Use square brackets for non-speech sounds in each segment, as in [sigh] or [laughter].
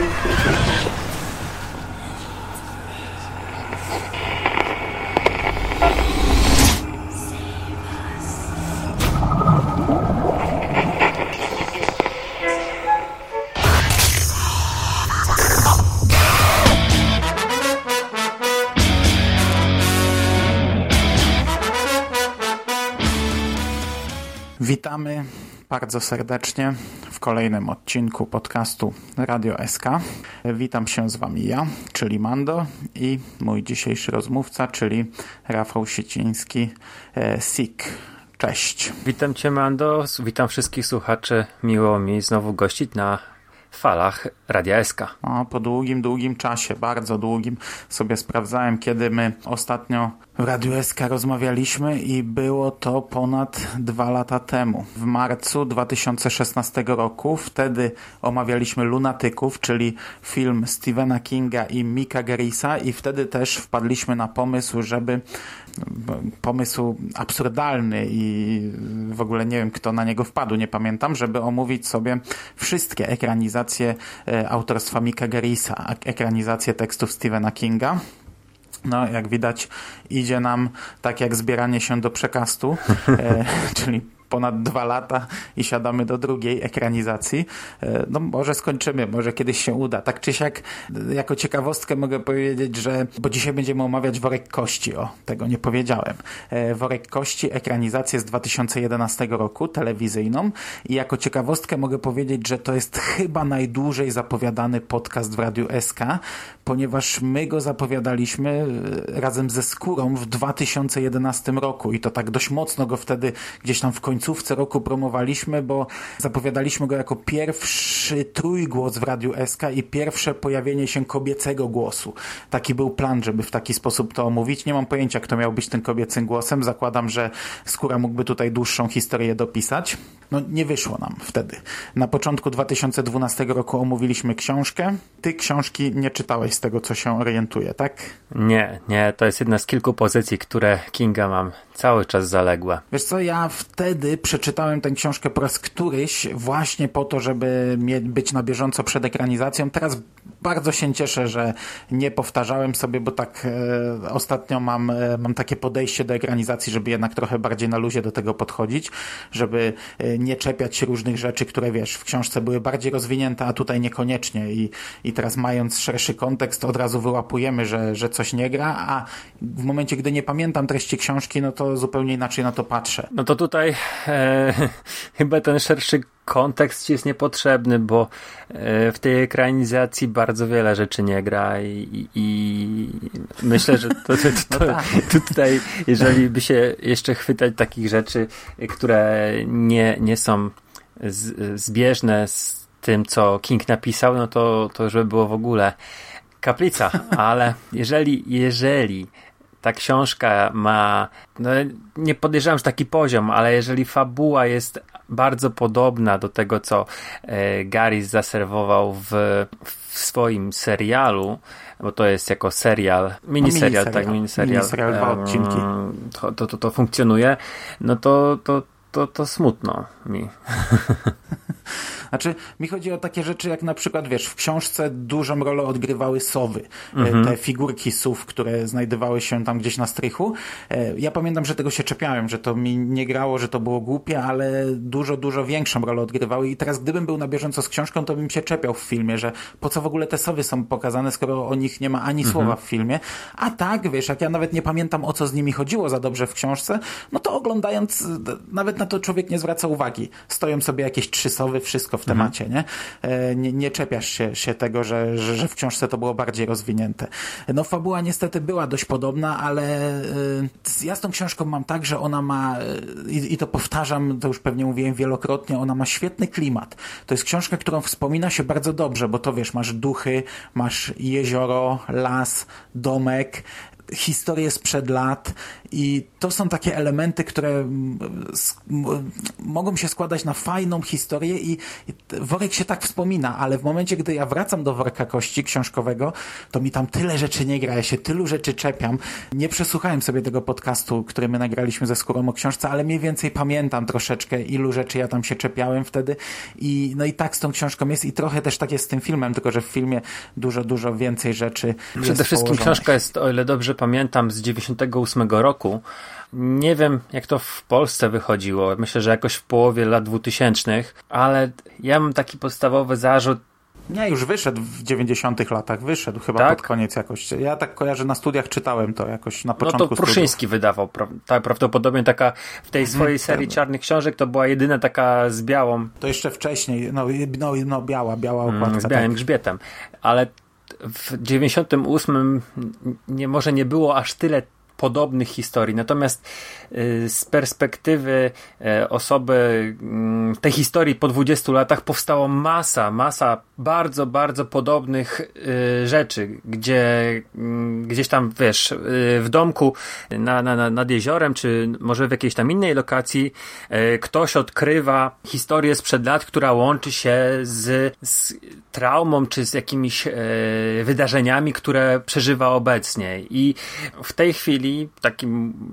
wiem. Witamy bardzo serdecznie kolejnym odcinku podcastu Radio SK. Witam się z Wami ja, czyli Mando i mój dzisiejszy rozmówca, czyli Rafał Sieciński, e, SIK. Cześć. Witam Cię Mando, witam wszystkich słuchaczy. Miło mi znowu gościć na falach Radia SK. O, po długim, długim czasie, bardzo długim sobie sprawdzałem, kiedy my ostatnio Radiu SK rozmawialiśmy i było to ponad dwa lata temu. W marcu 2016 roku wtedy omawialiśmy Lunatyków, czyli film Stephena Kinga i Mika Garrisa i wtedy też wpadliśmy na pomysł, żeby pomysł absurdalny i w ogóle nie wiem kto na niego wpadł, nie pamiętam, żeby omówić sobie wszystkie ekranizacje e, autorstwa Mika Garrisa, ekranizacje tekstów Stephena Kinga. No, jak widać, idzie nam tak jak zbieranie się do przekastu, [laughs] e, czyli ponad dwa lata i siadamy do drugiej ekranizacji. E, no może skończymy, może kiedyś się uda. Tak czy siak, jako ciekawostkę mogę powiedzieć, że, bo dzisiaj będziemy omawiać Worek Kości, o, tego nie powiedziałem. E, Worek Kości, ekranizację z 2011 roku, telewizyjną i jako ciekawostkę mogę powiedzieć, że to jest chyba najdłużej zapowiadany podcast w Radiu SK, ponieważ my go zapowiadaliśmy e, razem ze Skórą w 2011 roku i to tak dość mocno go wtedy gdzieś tam w końcu końcówce roku promowaliśmy, bo zapowiadaliśmy go jako pierwszy trójgłos w Radiu SK i pierwsze pojawienie się kobiecego głosu. Taki był plan, żeby w taki sposób to omówić. Nie mam pojęcia, kto miał być tym kobiecym głosem. Zakładam, że Skóra mógłby tutaj dłuższą historię dopisać. No nie wyszło nam wtedy. Na początku 2012 roku omówiliśmy książkę. Ty książki nie czytałeś z tego, co się orientuje, tak? Nie, nie. To jest jedna z kilku pozycji, które Kinga mam cały czas zaległe. Wiesz co, ja wtedy przeczytałem tę książkę po raz któryś właśnie po to, żeby być na bieżąco przed ekranizacją. Teraz bardzo się cieszę, że nie powtarzałem sobie, bo tak e, ostatnio mam, e, mam takie podejście do ekranizacji, żeby jednak trochę bardziej na luzie do tego podchodzić, żeby e, nie czepiać się różnych rzeczy, które wiesz, w książce były bardziej rozwinięte, a tutaj niekoniecznie i, i teraz mając szerszy kontekst od razu wyłapujemy, że, że coś nie gra, a w momencie, gdy nie pamiętam treści książki, no to zupełnie inaczej na to patrzę. No to tutaj e, [laughs] chyba ten szerszy kontekst jest niepotrzebny, bo e, w tej ekranizacji bardzo wiele rzeczy nie gra i, i myślę, że to, to, to, to, no tutaj, jeżeli by się jeszcze chwytać takich rzeczy, które nie, nie są z, zbieżne z tym, co King napisał, no to, to żeby było w ogóle kaplica, ale jeżeli, jeżeli ta książka ma, no nie podejrzewam, że taki poziom, ale jeżeli fabuła jest bardzo podobna do tego, co e, Gary zaserwował w, w swoim serialu, bo to jest jako serial, miniserial, no, tak, miniserial, miniserial dwa odcinki. To, to, to, to funkcjonuje, no to, to, to, to smutno mi. [laughs] Znaczy, mi chodzi o takie rzeczy, jak na przykład, wiesz, w książce dużą rolę odgrywały sowy. E, mhm. Te figurki sów, które znajdowały się tam gdzieś na strychu. E, ja pamiętam, że tego się czepiałem, że to mi nie grało, że to było głupie, ale dużo, dużo większą rolę odgrywały i teraz gdybym był na bieżąco z książką, to bym się czepiał w filmie, że po co w ogóle te sowy są pokazane, skoro o nich nie ma ani mhm. słowa w filmie. A tak, wiesz, jak ja nawet nie pamiętam, o co z nimi chodziło za dobrze w książce, no to oglądając, nawet na to człowiek nie zwraca uwagi. Stoją sobie jakieś trzy sowy, wszystko w Mhm. temacie, nie? E, nie? Nie czepiasz się, się tego, że, że, że w książce to było bardziej rozwinięte. No fabuła niestety była dość podobna, ale e, ja z tą książką mam tak, że ona ma, e, i, i to powtarzam, to już pewnie mówiłem wielokrotnie, ona ma świetny klimat. To jest książka, którą wspomina się bardzo dobrze, bo to wiesz, masz duchy, masz jezioro, las, domek, historie sprzed lat i to są takie elementy, które mogą się składać na fajną historię i worek się tak wspomina, ale w momencie, gdy ja wracam do worka kości książkowego, to mi tam tyle rzeczy nie gra, ja się tylu rzeczy czepiam. Nie przesłuchałem sobie tego podcastu, który my nagraliśmy ze skórą o książce, ale mniej więcej pamiętam troszeczkę, ilu rzeczy ja tam się czepiałem wtedy i no i tak z tą książką jest i trochę też tak jest z tym filmem, tylko że w filmie dużo, dużo więcej rzeczy Przede wszystkim książka jest, o ile dobrze pamiętam, z 98 roku. Nie wiem, jak to w Polsce wychodziło. Myślę, że jakoś w połowie lat 2000, ale ja mam taki podstawowy zarzut, nie, już wyszedł w 90 latach, wyszedł chyba tak? pod koniec jakoś. Ja tak kojarzę, na studiach czytałem to jakoś na początku No to Pruszyński studiów. wydawał, tak, prawdopodobnie taka w tej mhm. swojej serii czarnych książek to była jedyna taka z białą. To jeszcze wcześniej, no, no, no biała, biała mm, okładka. z białym tak. grzbietem, ale w 98 nie, może nie było aż tyle podobnych historii. Natomiast z perspektywy y, osoby mm, tej historii po 20 latach powstała masa, masa bardzo, bardzo podobnych y, rzeczy, gdzie mm, gdzieś tam, wiesz, w domku na, na, nad jeziorem, czy może w jakiejś tam innej lokacji ktoś odkrywa historię sprzed lat, która łączy się z, z traumą, czy z jakimiś wydarzeniami, które przeżywa obecnie. I w tej chwili taki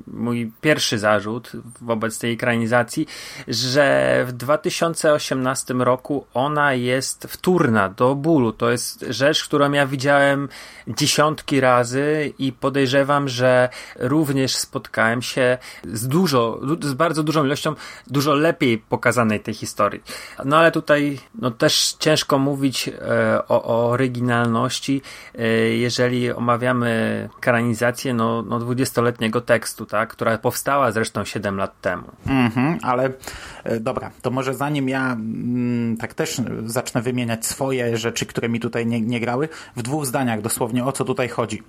mój pierwszy zarzut wobec tej ekranizacji, że w 2018 roku ona jest wtórna do bólu. To jest rzecz, którą ja widziałem dziesiątki razy i podejrzewam, że również spotkałem się z dużo, z bardzo dużą ilością dużo lepiej pokazanej tej historii. No ale tutaj no też ciężko mówić e, o, o oryginalności, e, jeżeli omawiamy ekranizację no, no 20 dwudziestoletniego tekstu, tak, która powstała zresztą 7 lat temu. Mhm, ale e, dobra, to może zanim ja mm, tak też zacznę wymieniać swoje rzeczy, które mi tutaj nie, nie grały, w dwóch zdaniach dosłownie o co tutaj chodzi.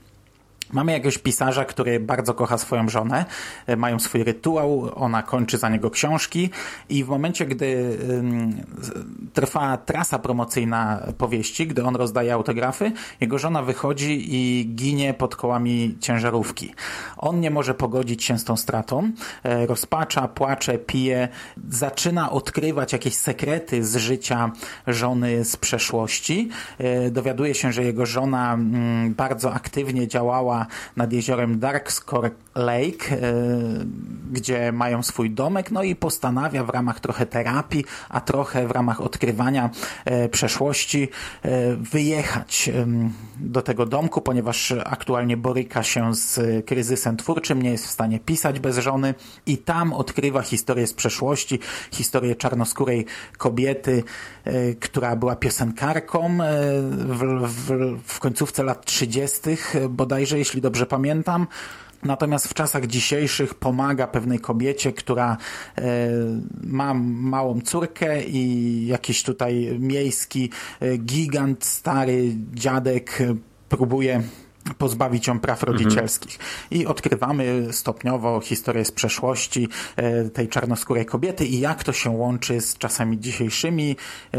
Mamy jakiegoś pisarza, który bardzo kocha swoją żonę, e, mają swój rytuał, ona kończy za niego książki i w momencie, gdy trwa trasa promocyjna powieści, gdy on rozdaje autografy, jego żona wychodzi i ginie pod kołami ciężarówki. On nie może pogodzić się z tą stratą, e, rozpacza, płacze, pije, zaczyna odkrywać jakieś sekrety z życia żony z przeszłości. E, dowiaduje się, że jego żona bardzo aktywnie działała nad jeziorem Darkscore Lake, e, gdzie mają swój domek, no i postanawia w ramach trochę terapii, a trochę w ramach odkrywania e, przeszłości e, wyjechać do tego domku, ponieważ aktualnie boryka się z kryzysem twórczym, nie jest w stanie pisać bez żony i tam odkrywa historię z przeszłości, historię czarnoskórej kobiety, która była piosenkarką w, w, w końcówce lat 30. bodajże, jeśli dobrze pamiętam. Natomiast w czasach dzisiejszych pomaga pewnej kobiecie, która e, ma małą córkę i jakiś tutaj miejski e, gigant, stary dziadek próbuje pozbawić ją praw rodzicielskich. Mhm. I odkrywamy stopniowo historię z przeszłości e, tej czarnoskórej kobiety i jak to się łączy z czasami dzisiejszymi. E,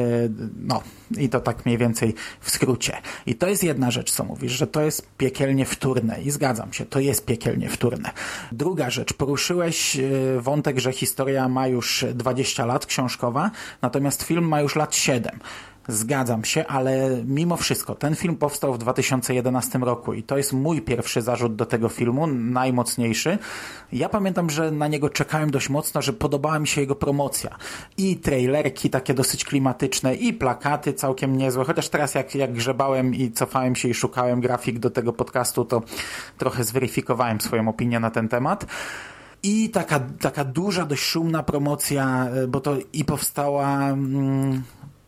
no i to tak mniej więcej w skrócie. I to jest jedna rzecz, co mówisz, że to jest piekielnie wtórne i zgadzam się, to jest piekielnie wtórne. Druga rzecz, poruszyłeś e, wątek, że historia ma już 20 lat książkowa, natomiast film ma już lat 7. Zgadzam się, ale mimo wszystko ten film powstał w 2011 roku i to jest mój pierwszy zarzut do tego filmu, najmocniejszy. Ja pamiętam, że na niego czekałem dość mocno, że podobała mi się jego promocja. I trailerki takie dosyć klimatyczne, i plakaty całkiem niezłe, chociaż teraz jak, jak grzebałem i cofałem się i szukałem grafik do tego podcastu, to trochę zweryfikowałem swoją opinię na ten temat i taka, taka duża, dość szumna promocja, bo to i powstała mm,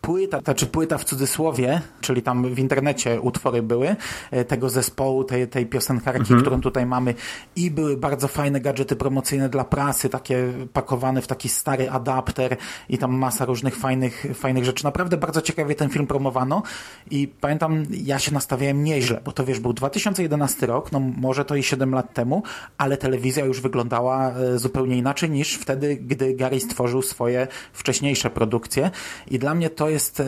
płyta, znaczy płyta w cudzysłowie, czyli tam w internecie utwory były e, tego zespołu, tej, tej piosenkarki, mhm. którą tutaj mamy i były bardzo fajne gadżety promocyjne dla prasy, takie pakowane w taki stary adapter i tam masa różnych fajnych, fajnych rzeczy. Naprawdę bardzo ciekawie ten film promowano i pamiętam, ja się nastawiałem nieźle, bo to wiesz, był 2011 rok, no może to i 7 lat temu, ale telewizja już wyglądała e, zupełnie inaczej niż wtedy, gdy Gary stworzył swoje wcześniejsze produkcje i dla mnie to jest jest,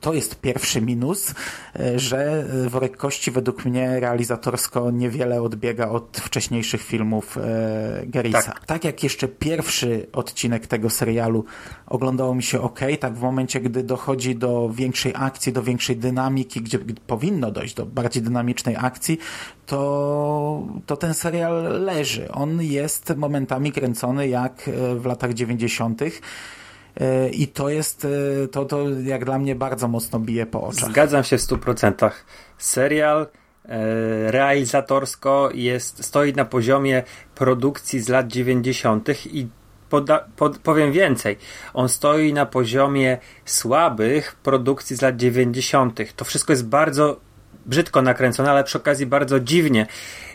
to jest pierwszy minus, że Worek Kości według mnie realizatorsko niewiele odbiega od wcześniejszych filmów Gerisa. Tak. tak jak jeszcze pierwszy odcinek tego serialu oglądało mi się ok, tak w momencie, gdy dochodzi do większej akcji, do większej dynamiki, gdzie powinno dojść do bardziej dynamicznej akcji, to, to ten serial leży. On jest momentami kręcony jak e, w latach 90. E, I to jest, e, to, to jak dla mnie bardzo mocno bije po oczach. Zgadzam się w 100%. Serial realizatorsko jest, stoi na poziomie produkcji z lat 90. i poda, pod, powiem więcej. On stoi na poziomie słabych produkcji z lat 90. To wszystko jest bardzo brzydko nakręcone, ale przy okazji bardzo dziwnie.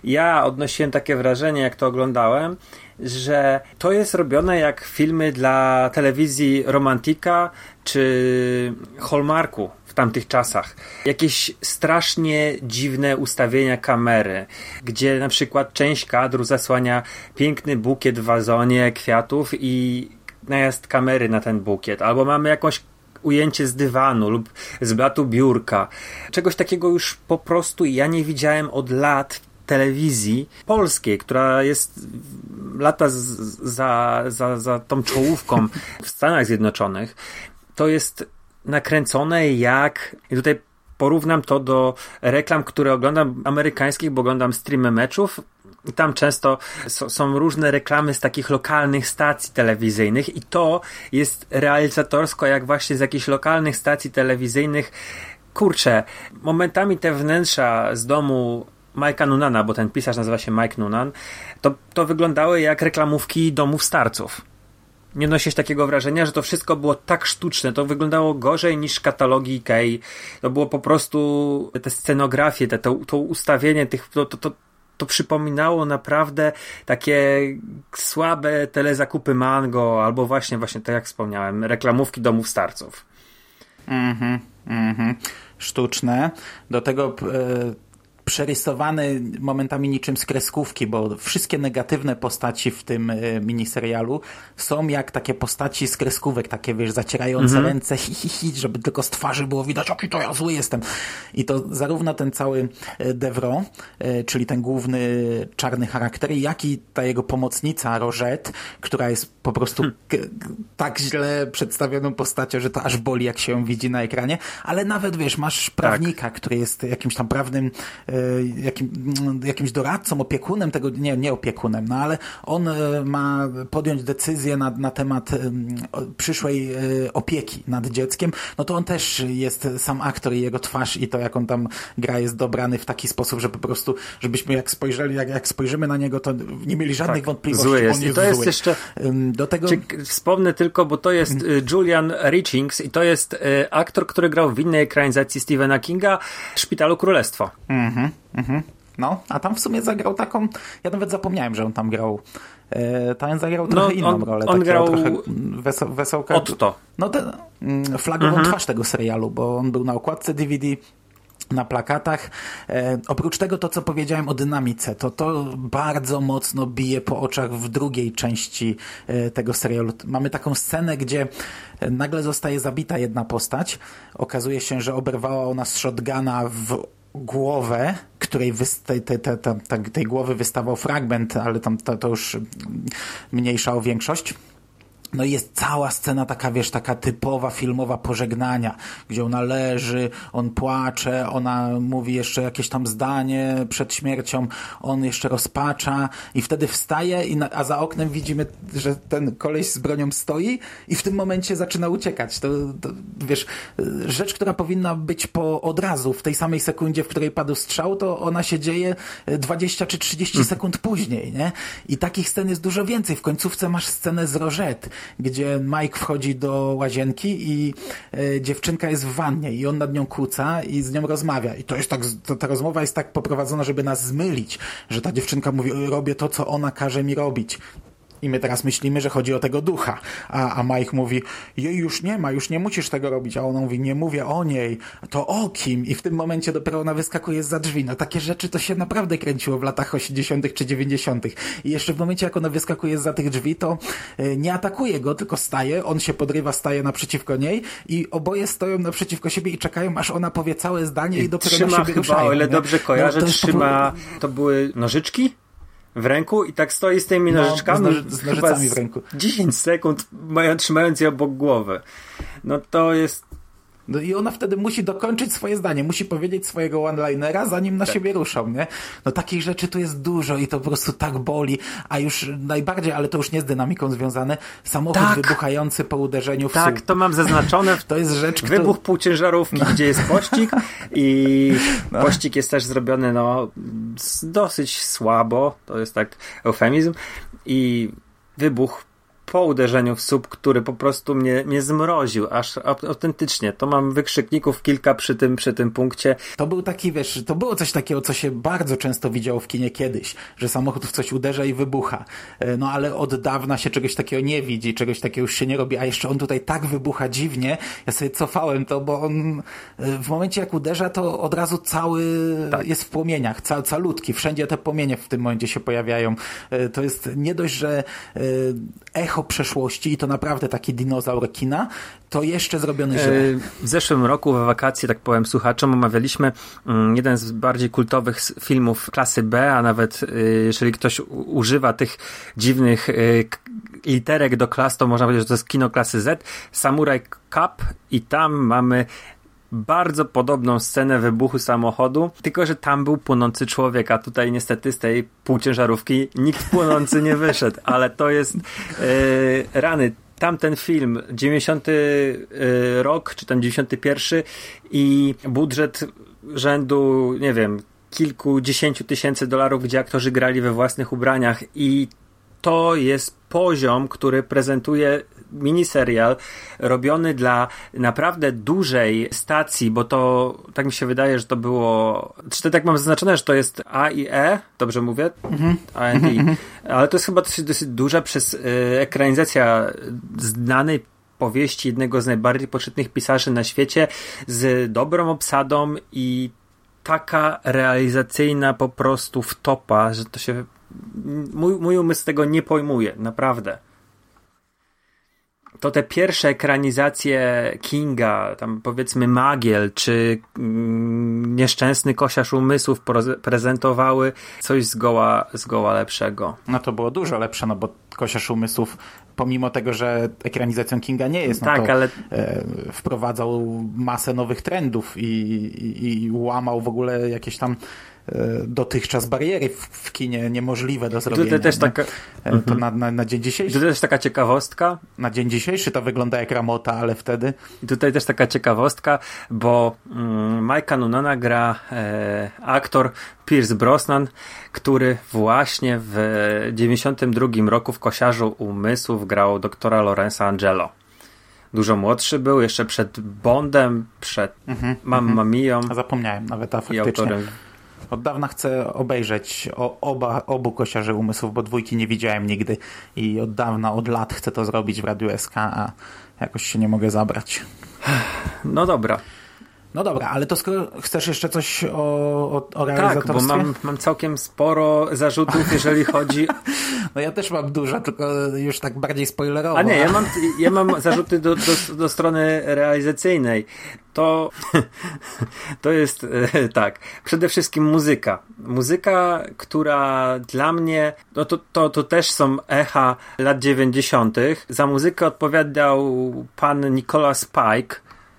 Ja odnosiłem takie wrażenie, jak to oglądałem, że to jest robione jak filmy dla telewizji Romantika czy Hallmarku w tamtych czasach. Jakieś strasznie dziwne ustawienia kamery, gdzie na przykład część kadru zasłania piękny bukiet w wazonie kwiatów i najazd kamery na ten bukiet, albo mamy jakąś ujęcie z dywanu lub z blatu biurka. Czegoś takiego już po prostu ja nie widziałem od lat telewizji polskiej, która jest lata z, za, za, za tą czołówką [laughs] w Stanach Zjednoczonych. To jest nakręcone jak, i tutaj porównam to do reklam, które oglądam amerykańskich, bo oglądam streamy meczów i tam często są różne reklamy z takich lokalnych stacji telewizyjnych i to jest realizatorsko jak właśnie z jakichś lokalnych stacji telewizyjnych. Kurczę, momentami te wnętrza z domu Mike'a Nunana, bo ten pisarz nazywa się Mike Nunan, to, to wyglądały jak reklamówki domów starców. Nie nosisz takiego wrażenia, że to wszystko było tak sztuczne, to wyglądało gorzej niż katalogi Ikei. To było po prostu te scenografie, te, to, to ustawienie tych, to, to, to, to przypominało naprawdę takie słabe telezakupy mango, albo właśnie, właśnie tak jak wspomniałem, reklamówki domów starców. Mhm, mhm. Sztuczne. Do tego e, przerysowany momentami niczym z kreskówki, bo wszystkie negatywne postaci w tym e, miniserialu są jak takie postaci z kreskówek, takie wiesz, zacierające mhm. ręce, hi, hi, hi, żeby tylko z twarzy było widać, jaki to ja zły jestem. I to zarówno ten cały e, Devro, e, czyli ten główny czarny charakter, jak i ta jego pomocnica Rosette, która jest po prostu hmm. tak źle przedstawioną postacią, że to aż boli, jak się ją widzi na ekranie, ale nawet wiesz, masz prawnika, tak. który jest jakimś tam prawnym jakim, jakimś doradcą, opiekunem tego, nie, nie opiekunem, no ale on e, ma podjąć decyzję na, na temat przyszłej e, opieki nad dzieckiem, no to on też jest sam aktor i jego twarz i to, jak on tam gra, jest dobrany w taki sposób, że po prostu, żebyśmy jak spojrzeli, jak, jak spojrzymy na niego, to nie mieli żadnych tak, wątpliwości. Zły jest. I to jest jeszcze. Do tego... Wspomnę tylko, bo to jest y, Julian Richings i to jest y, aktor, który grał w innej ekranizacji Stephena Kinga Szpitalu Królestwo. Mhm. Mhm. No, a tam w sumie zagrał taką, ja nawet zapomniałem, że on tam grał. E, tam zagrał trochę no, inną on, rolę. On grał trochę weso, wesołka. Otto. No, ten, mm, flagową mhm. twarz tego serialu, bo on był na okładce DVD, na plakatach. E, oprócz tego to, co powiedziałem o dynamice, to to bardzo mocno bije po oczach w drugiej części e, tego serialu. Mamy taką scenę, gdzie e, nagle zostaje zabita jedna postać. Okazuje się, że oberwała ona z shotguna w głowę, której tej, tej, tej, głowy wystawał fragment, ale tam to, to już mniejsza o większość. No jest cała scena taka, wiesz, taka typowa filmowa pożegnania, gdzie ona leży, on płacze, ona mówi jeszcze jakieś tam zdanie przed śmiercią, on jeszcze rozpacza i wtedy wstaje, i na, a za oknem widzimy, że ten koleś z bronią stoi i w tym momencie zaczyna uciekać. To, to wiesz, rzecz, która powinna być po od razu, w tej samej sekundzie, w której padł strzał, to ona się dzieje 20 czy 30 hmm. sekund później, nie? I takich scen jest dużo więcej. W końcówce masz scenę z Rożet, gdzie Mike wchodzi do łazienki i e, dziewczynka jest w wannie i on nad nią kłóca i z nią rozmawia. I to jest tak, to, ta rozmowa jest tak poprowadzona, żeby nas zmylić, że ta dziewczynka mówi, robię to, co ona każe mi robić. I my teraz myślimy, że chodzi o tego ducha. A, a Mike mówi, jej już nie ma, już nie musisz tego robić. A ona mówi, nie mówię o niej, to o kim? I w tym momencie dopiero ona wyskakuje za drzwi. No takie rzeczy to się naprawdę kręciło w latach 80. czy 90. I jeszcze w momencie, jak ona wyskakuje za tych drzwi, to y, nie atakuje go, tylko staje, on się podrywa, staje naprzeciwko niej i oboje stoją naprzeciwko siebie i czekają, aż ona powie całe zdanie i, i dopiero trzyma na siebie chyba, ruszają, o ile nie? dobrze kojarzę, No, to po trzyma, to były nożyczki? W ręku i tak stoi z tymi No, nożyczkami. z noży- z nożycami w ręku. 10 sekund, mają, trzymając je obok głowy. No to jest. No i ona wtedy musi dokończyć swoje zdanie, musi powiedzieć swojego one-linera, zanim na Tak. siebie ruszą, nie? No takich rzeczy tu jest dużo i to po prostu tak boli, a już najbardziej, ale to już nie z dynamiką związane, samochód Tak. wybuchający po uderzeniu w Tak, to mam zaznaczone [laughs] To jest rzecz. Wybuch półciężarówki, gdzie jest pościg i [laughs] No. pościg jest też zrobiony no dosyć słabo, to jest tak eufemizm i wybuch po uderzeniu w słup, który po prostu mnie, mnie zmroził, aż au- autentycznie. To mam wykrzykników kilka przy tym, przy tym punkcie. To był taki, wiesz, to było coś takiego, co się bardzo często widziało w kinie kiedyś, że samochód w coś uderza i wybucha. E, No ale od dawna się czegoś takiego nie widzi, czegoś takiego już się nie robi, a jeszcze on tutaj tak wybucha dziwnie. Ja sobie cofałem to, bo on e, w momencie jak uderza, to od razu cały Tak. jest w płomieniach, cal, calutki. Wszędzie te płomienie w tym momencie się pojawiają. E, To jest nie dość, że e, echo przeszłości i to naprawdę taki dinozaur kina, to jeszcze zrobiony źle. E, W zeszłym roku we wakacje, tak powiem słuchaczom, omawialiśmy mm, jeden z bardziej kultowych filmów klasy B, a nawet y, jeżeli ktoś używa tych dziwnych k- literek do klas, to można powiedzieć, że to jest kino klasy Z, Samurai Cup i tam mamy bardzo podobną scenę wybuchu samochodu, tylko że tam był płonący człowiek, a tutaj niestety z tej półciężarówki nikt płonący nie wyszedł, ale to jest e, rany. Tamten film, 90 e, rok, czy tam 91 i budżet rzędu, nie wiem, kilkudziesięciu tysięcy dolarów, gdzie aktorzy grali we własnych ubraniach i to jest poziom, który prezentuje miniserial robiony dla naprawdę dużej stacji, bo to tak mi się wydaje, że to było. Czy to tak mam zaznaczone, że to jest A i E? Dobrze mówię? A i E. Ale to jest chyba dosyć, dosyć duża przez y, ekranizacja znanej powieści jednego z najbardziej poczytnych pisarzy na świecie z dobrą obsadą i taka realizacyjna po prostu wtopa, że to się mój, mój umysł tego nie pojmuje, naprawdę. To te pierwsze ekranizacje Kinga, tam powiedzmy Magiel, czy mm, Nieszczęsny Kosiarz Umysłów prezentowały coś zgoła, zgoła lepszego. No to było dużo lepsze, no bo Kosiarz Umysłów, pomimo tego, że ekranizacją Kinga nie jest, no Tak, to ale- e, wprowadzał masę nowych trendów i, i, i łamał w ogóle jakieś tam dotychczas bariery w, kinie niemożliwe do zrobienia. Tutaj też nie? taka, E, To na, na, na dzień i dzisiejszy, tutaj też taka ciekawostka, na dzień dzisiejszy to wygląda jak ramota, ale wtedy I tutaj też taka ciekawostka, bo mm, Mike'a Nunana gra e, aktor Pierce Brosnan, który właśnie w 92 roku w Kosiarzu Umysłów grał doktora Lorenza Angelo. Dużo młodszy był, jeszcze przed Bondem, przed Mamma Mią a zapomniałem nawet, a i faktycznie autorem. Od dawna chcę obejrzeć o, oba, obu kosiarzy umysłów, bo dwójki nie widziałem nigdy i od dawna, od lat chcę to zrobić w Radiu SK, a jakoś się nie mogę zabrać. No dobra, No dobra, ale to skoro chcesz jeszcze coś o, o, o tak, realizatorstwie? bo mam, mam całkiem sporo zarzutów, jeżeli chodzi [laughs] No ja też mam dużo, tylko już tak bardziej spoilerowo. A nie, ja mam, ja mam zarzuty do, do, do strony realizacyjnej. To, [laughs] to jest e, tak. Przede wszystkim muzyka. Muzyka, która dla mnie, no to, to, to też są echa lat 90. Za muzykę odpowiadał pan Nicolas Pike.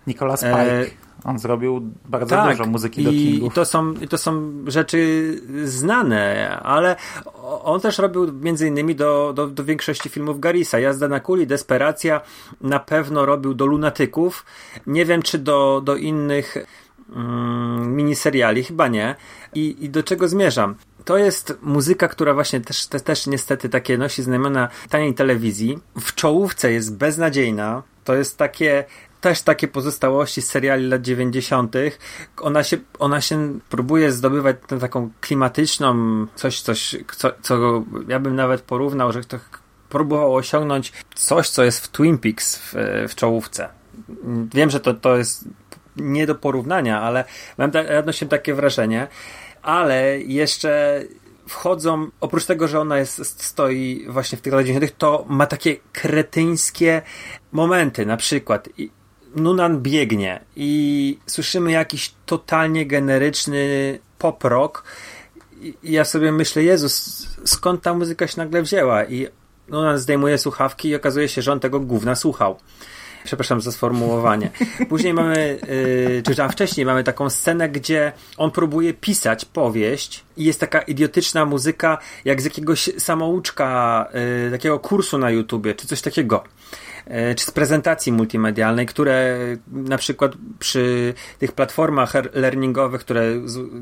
Nicolas Pike. E, On zrobił bardzo dużo muzyki do i, Kingów. I to są, to są rzeczy znane, ale on też robił między innymi do, do, do większości filmów Garisa. Jazda na kuli, Desperacja, na pewno robił do Lunatyków. Nie wiem, czy do, do innych mm, miniseriali, chyba nie. I, I do czego zmierzam? To jest muzyka, która właśnie też, też, też niestety takie nosi znamiona taniej telewizji. W czołówce jest beznadziejna. To jest takie też takie pozostałości z seriali lat 90. Ona się, ona się próbuje zdobywać tę taką klimatyczną, coś, coś, co, co ja bym nawet porównał, że to próbował osiągnąć coś, co jest w Twin Peaks w, w czołówce. Wiem, że to, to jest nie do porównania, ale mam odnosiłem takie wrażenie, ale jeszcze wchodzą, oprócz tego, że ona jest, stoi właśnie w tych latach 90., to ma takie kretyńskie momenty, na przykład Nunan biegnie i słyszymy jakiś totalnie generyczny pop rock i ja sobie myślę, Jezus, skąd ta muzyka się nagle wzięła? I Nunan zdejmuje słuchawki i okazuje się, że on tego gówna słuchał. Przepraszam za sformułowanie. Później mamy, yy, czy tam wcześniej mamy taką scenę, gdzie on próbuje pisać powieść i jest taka idiotyczna muzyka, jak z jakiegoś samouczka, yy, takiego kursu na YouTubie, czy coś takiego. E, czy z prezentacji multimedialnej, które na przykład przy tych platformach learningowych, które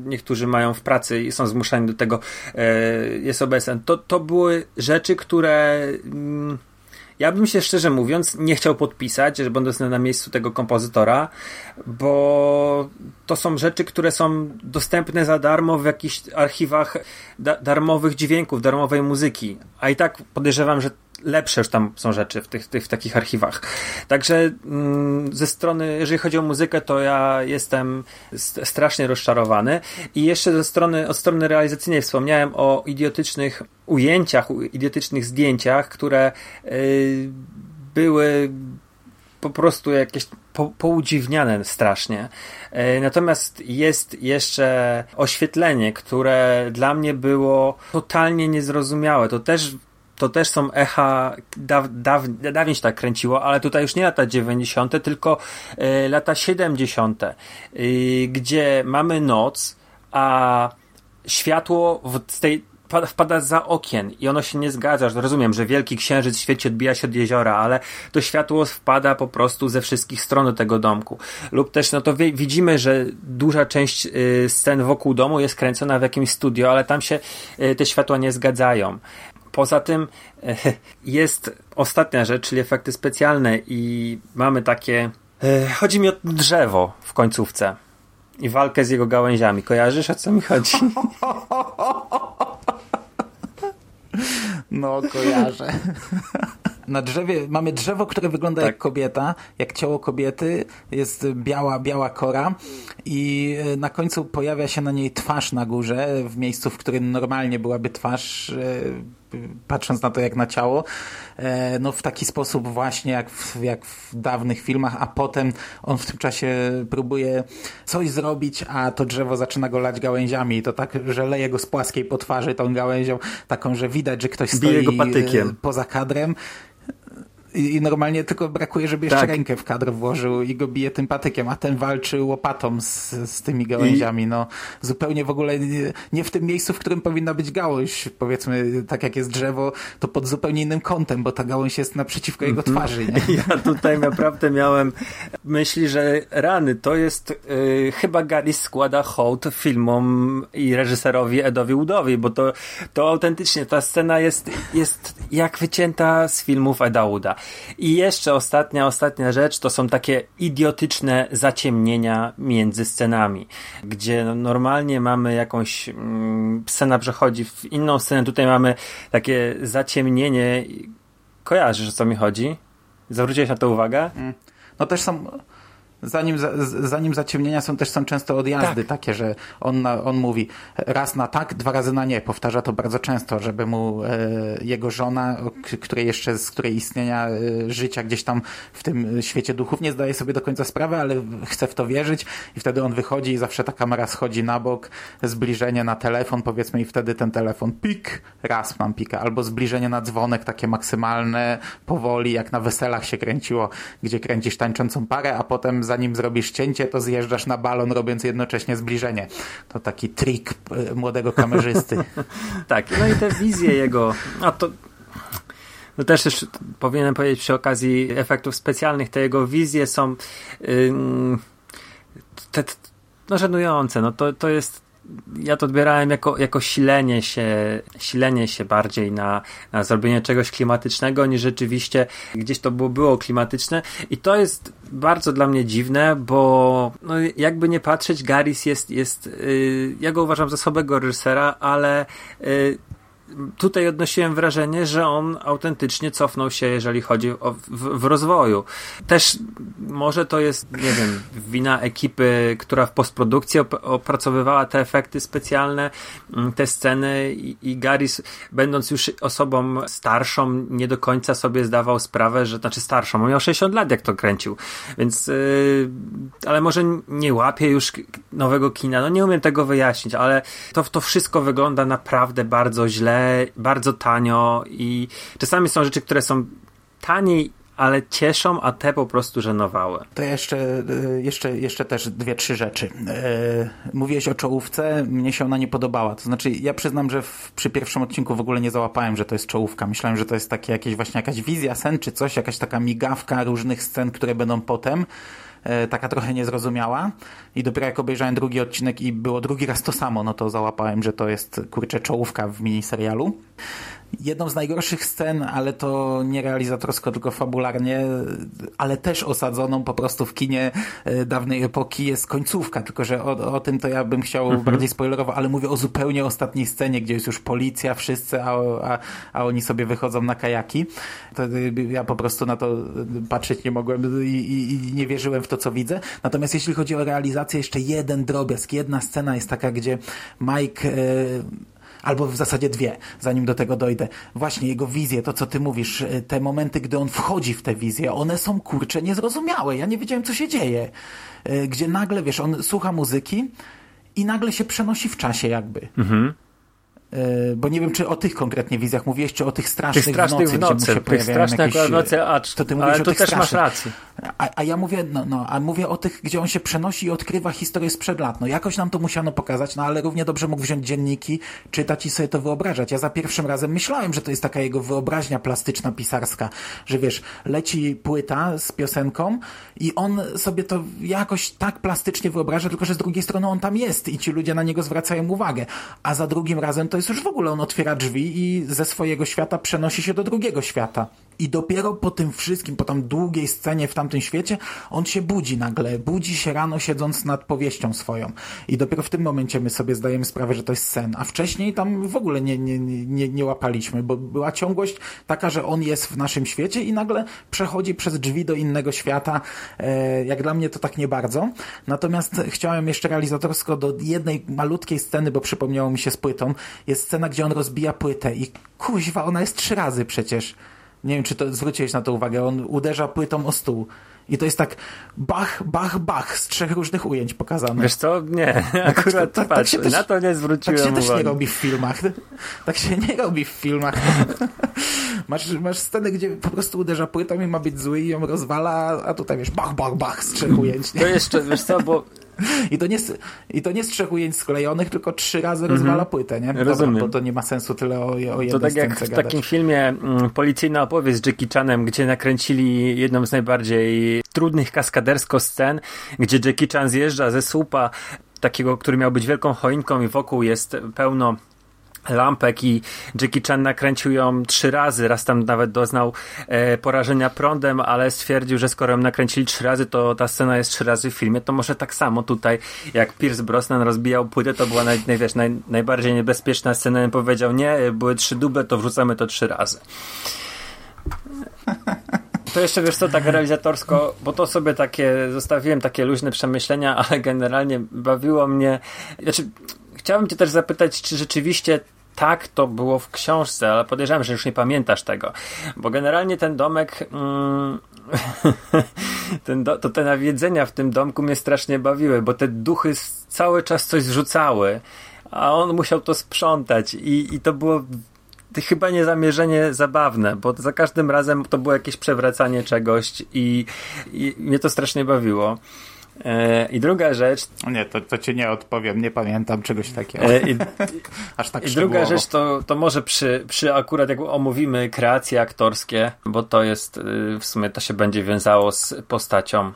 niektórzy mają w pracy i są zmuszani do tego, e, jest OBSN, to, to były rzeczy, które mm, ja bym się szczerze mówiąc nie chciał podpisać, że będąc na miejscu tego kompozytora, bo to są rzeczy, które są dostępne za darmo w jakichś archiwach da darmowych dźwięków, darmowej muzyki. A i tak podejrzewam, że lepsze już tam są rzeczy w, tych, tych w takich archiwach. Także mm, ze strony, jeżeli chodzi o muzykę, to ja jestem strasznie rozczarowany. I jeszcze ze strony, od strony realizacyjnej wspomniałem o idiotycznych ujęciach, idiotycznych zdjęciach, które y, były po prostu jakieś po, poudziwniane strasznie. Y, natomiast jest jeszcze oświetlenie, które dla mnie było totalnie niezrozumiałe. To też to też są echa, daw, daw, dawniej się tak kręciło, ale tutaj już nie lata 90., tylko y, lata 70., y, gdzie mamy noc, a światło w, tej wpada za okien i ono się nie zgadza. Rozumiem, że wielki księżyc świeci, odbija się od jeziora, ale to światło wpada po prostu ze wszystkich stron tego domku. Lub też, no to widzimy, że duża część y, scen wokół domu jest kręcona w jakimś studio, ale tam się y, te światła nie zgadzają. Poza tym e, [laughs] jest ostatnia rzecz, czyli efekty specjalne i mamy takie... E, chodzi mi o drzewo w końcówce i walkę z jego gałęziami. Kojarzysz o co mi chodzi? [laughs] No, kojarzę. Na drzewie mamy drzewo, które wygląda tak. jak kobieta, jak ciało kobiety, jest biała, biała kora i e, na końcu pojawia się na niej twarz na górze, w miejscu, w którym normalnie byłaby twarz patrząc na to jak na ciało, e, no w taki sposób właśnie jak w, jak w dawnych filmach, a potem on w tym czasie próbuje coś zrobić, a to drzewo zaczyna go lać gałęziami. I to tak, że leje go z płaskiej po twarzy tą gałęzią, taką, że widać, że ktoś stoi e, poza kadrem i, normalnie tylko brakuje, żeby jeszcze tak. rękę w kadr włożył i go bije tym patykiem, a ten walczy łopatą z, z tymi gałęziami. I... No, zupełnie w ogóle nie, nie, w tym miejscu, w którym powinna być gałąź. Powiedzmy, tak jak jest drzewo, to pod zupełnie innym kątem, bo ta gałąź jest naprzeciwko jego mhm. twarzy. Nie? [laughs] Ja tutaj naprawdę miałem myśli, że rany to jest yy, chyba Gary składa hołd filmom i reżyserowi Edowi Woodowi, bo to, to autentycznie ta scena jest, jest jak wycięta z filmów Eda Wooda. I jeszcze ostatnia, ostatnia rzecz to są takie idiotyczne zaciemnienia między scenami, gdzie normalnie mamy jakąś mm, scena przechodzi w inną scenę, tutaj mamy takie zaciemnienie. Kojarzysz o co mi chodzi? Zwróciłeś na to uwagę? Mm. No też są Zanim, zanim zaciemnienia są też są często odjazdy tak. takie, że on, on mówi raz na tak, dwa razy na nie. Powtarza to bardzo często, żeby mu e, jego żona, której jeszcze z której istnienia e, życia gdzieś tam w tym świecie duchów nie zdaje sobie do końca sprawy, ale chce w to wierzyć i wtedy on wychodzi i zawsze ta kamera schodzi na bok, zbliżenie na telefon powiedzmy i wtedy ten telefon pik, raz mam pika, albo zbliżenie na dzwonek takie maksymalne, powoli, jak na weselach się kręciło, gdzie kręcisz tańczącą parę, a potem zanim zrobisz cięcie, to zjeżdżasz na balon, robiąc jednocześnie zbliżenie. To taki trik e, młodego kamerzysty. [laughs] tak, no i te wizje jego, a to no też już powinienem powiedzieć przy okazji efektów specjalnych, te jego wizje są yy, te, no żenujące. No to, to jest ja to odbierałem jako, jako silenie się, silenie się bardziej na, na zrobienie czegoś klimatycznego, niż rzeczywiście gdzieś to było, było klimatyczne. I to jest bardzo dla mnie dziwne, bo no, jakby nie patrzeć, Garis jest, jest yy, ja go uważam za słabego reżysera, ale yy, tutaj odnosiłem wrażenie, że on autentycznie cofnął się, jeżeli chodzi o w, w rozwoju. Też może to jest, nie wiem, wina ekipy, która w postprodukcji op opracowywała te efekty specjalne, mm, te sceny i, i będąc już osobą starszą, nie do końca sobie zdawał sprawę, że znaczy starszą, on miał 60 lat jak to kręcił, więc yy, ale może nie łapie już nowego kina, no nie umiem tego wyjaśnić, ale to, to wszystko wygląda naprawdę bardzo źle, bardzo tanio i czasami są rzeczy, które są taniej ale cieszą, a te po prostu żenowały. To jeszcze, y, jeszcze, jeszcze też dwie, trzy rzeczy. Y, mówiłeś o czołówce, mnie się ona nie podobała. To znaczy, ja przyznam, że w, przy pierwszym odcinku w ogóle nie załapałem, że to jest czołówka. Myślałem, że to jest takie jakieś właśnie jakaś wizja, sen czy coś, jakaś taka migawka różnych scen, które będą potem taka trochę niezrozumiała. I dopiero jak obejrzałem drugi odcinek i było drugi raz to samo, no to załapałem, że to jest kurczę czołówka w miniserialu jedną z najgorszych scen, ale to nie realizatorsko, tylko fabularnie, ale też osadzoną po prostu w kinie e, dawnej epoki jest końcówka, tylko że o, o tym to ja bym chciał mhm. bardziej spoilerowo, ale mówię o zupełnie ostatniej scenie, gdzie jest już policja, wszyscy, a, a, a oni sobie wychodzą na kajaki. To ja po prostu na to patrzeć nie mogłem i, i, i nie wierzyłem w to, co widzę. Natomiast jeśli chodzi o realizację, jeszcze jeden drobiazg, jedna scena jest taka, gdzie Mike... E, albo w zasadzie dwie, zanim do tego dojdę. Właśnie jego wizje, to co ty mówisz, e, te momenty, gdy on wchodzi w te wizje, one są kurcze niezrozumiałe. Ja nie wiedziałem, co się dzieje. E, gdzie nagle, wiesz, on słucha muzyki i nagle się przenosi w czasie jakby. Mhm. E, bo nie wiem, czy o tych konkretnie wizjach mówiłeś, czy o tych strasznych, tych strasznych w nocy, w nocy gdzie mu się tych strasznych jakieś... w nocy, a, to ty mówisz ale to też strasznych. masz rację. A, a, ja mówię, no, no, a mówię o tych, gdzie on się przenosi i odkrywa historię sprzed lat. No jakoś nam to musiano pokazać, no ale równie dobrze mógł wziąć dzienniki, czytać i sobie to wyobrażać. Ja za pierwszym razem myślałem, że to jest taka jego wyobraźnia plastyczna, pisarska, że wiesz, leci płyta z piosenką i on sobie to jakoś tak plastycznie wyobraża, tylko że z drugiej strony on tam jest i ci ludzie na niego zwracają uwagę. A za drugim razem to jest już w ogóle on otwiera drzwi i ze swojego świata przenosi się do drugiego świata. I dopiero po tym wszystkim, po tam długiej scenie w tamtym świecie, on się budzi nagle. Budzi się rano siedząc nad powieścią swoją. I dopiero w tym momencie my sobie zdajemy sprawę, że to jest sen. A wcześniej tam w ogóle nie, nie, nie, nie łapaliśmy, bo była ciągłość taka, że on jest w naszym świecie i nagle przechodzi przez drzwi do innego świata. E, jak dla mnie to tak nie bardzo. Natomiast chciałem jeszcze realizatorsko do jednej malutkiej sceny, bo przypomniało mi się z płytą. Jest scena, gdzie on rozbija płytę i kuźwa, ona jest trzy razy przecież. Nie wiem, czy to zwróciłeś na to uwagę. On uderza płytą o stół. I to jest tak bach, bach, bach z trzech różnych ujęć pokazane. Wiesz co? Nie, [laughs] akurat tak, tak, tak też, na to nie zwróciłem Tak się uwagi. też nie robi w filmach. [laughs] Tak się nie robi w filmach. [laughs] masz, masz scenę, gdzie po prostu uderza płytą i ma być zły i ją rozwala, a tutaj wiesz, bach, bach, bach z trzech ujęć. Nie? To jeszcze, wiesz co, bo [laughs] i to nie, i to nie z trzech ujęć sklejonych, tylko trzy razy -hmm. rozwala płytę, nie? Rozumiem. Dobra, bo to nie ma sensu tyle o, o jednej To tak jak w gadać. takim filmie mm, Policyjna opowieść z Jackie Chanem, gdzie nakręcili jedną z najbardziej trudnych kaskadersko scen, gdzie Jackie Chan zjeżdża ze słupa takiego, który miał być wielką choinką i wokół jest pełno lampek i Jackie Chan nakręcił ją trzy razy, raz tam nawet doznał e, porażenia prądem, ale stwierdził, że skoro ją nakręcili trzy razy, to ta scena jest trzy razy w filmie, to może tak samo tutaj, jak Pierce Brosnan rozbijał płytę, to była naj, naj, wiesz, naj, najbardziej niebezpieczna scena i powiedział, nie, były trzy duble, to wrzucamy to trzy razy. To jeszcze wiesz co, tak realizatorsko, bo to sobie takie, zostawiłem takie luźne przemyślenia, ale generalnie bawiło mnie, znaczy chciałbym cię też zapytać, czy rzeczywiście tak to było w książce, ale podejrzewam, że już nie pamiętasz tego. Bo generalnie ten domek. Mm, [laughs] ten do, to te nawiedzenia w tym domku mnie strasznie bawiły, bo te duchy cały czas coś zrzucały, a on musiał to sprzątać i, i to było chyba niezamierzenie zabawne, bo za każdym razem to było jakieś przewracanie czegoś i, i mnie to strasznie bawiło. E, I druga rzecz. Nie, to, to ci nie odpowiem, nie pamiętam czegoś takiego. E, I, [laughs] Aż tak I druga rzecz to, to może przy, przy akurat jak omówimy kreacje aktorskie, bo to jest y, w sumie to się będzie wiązało z postacią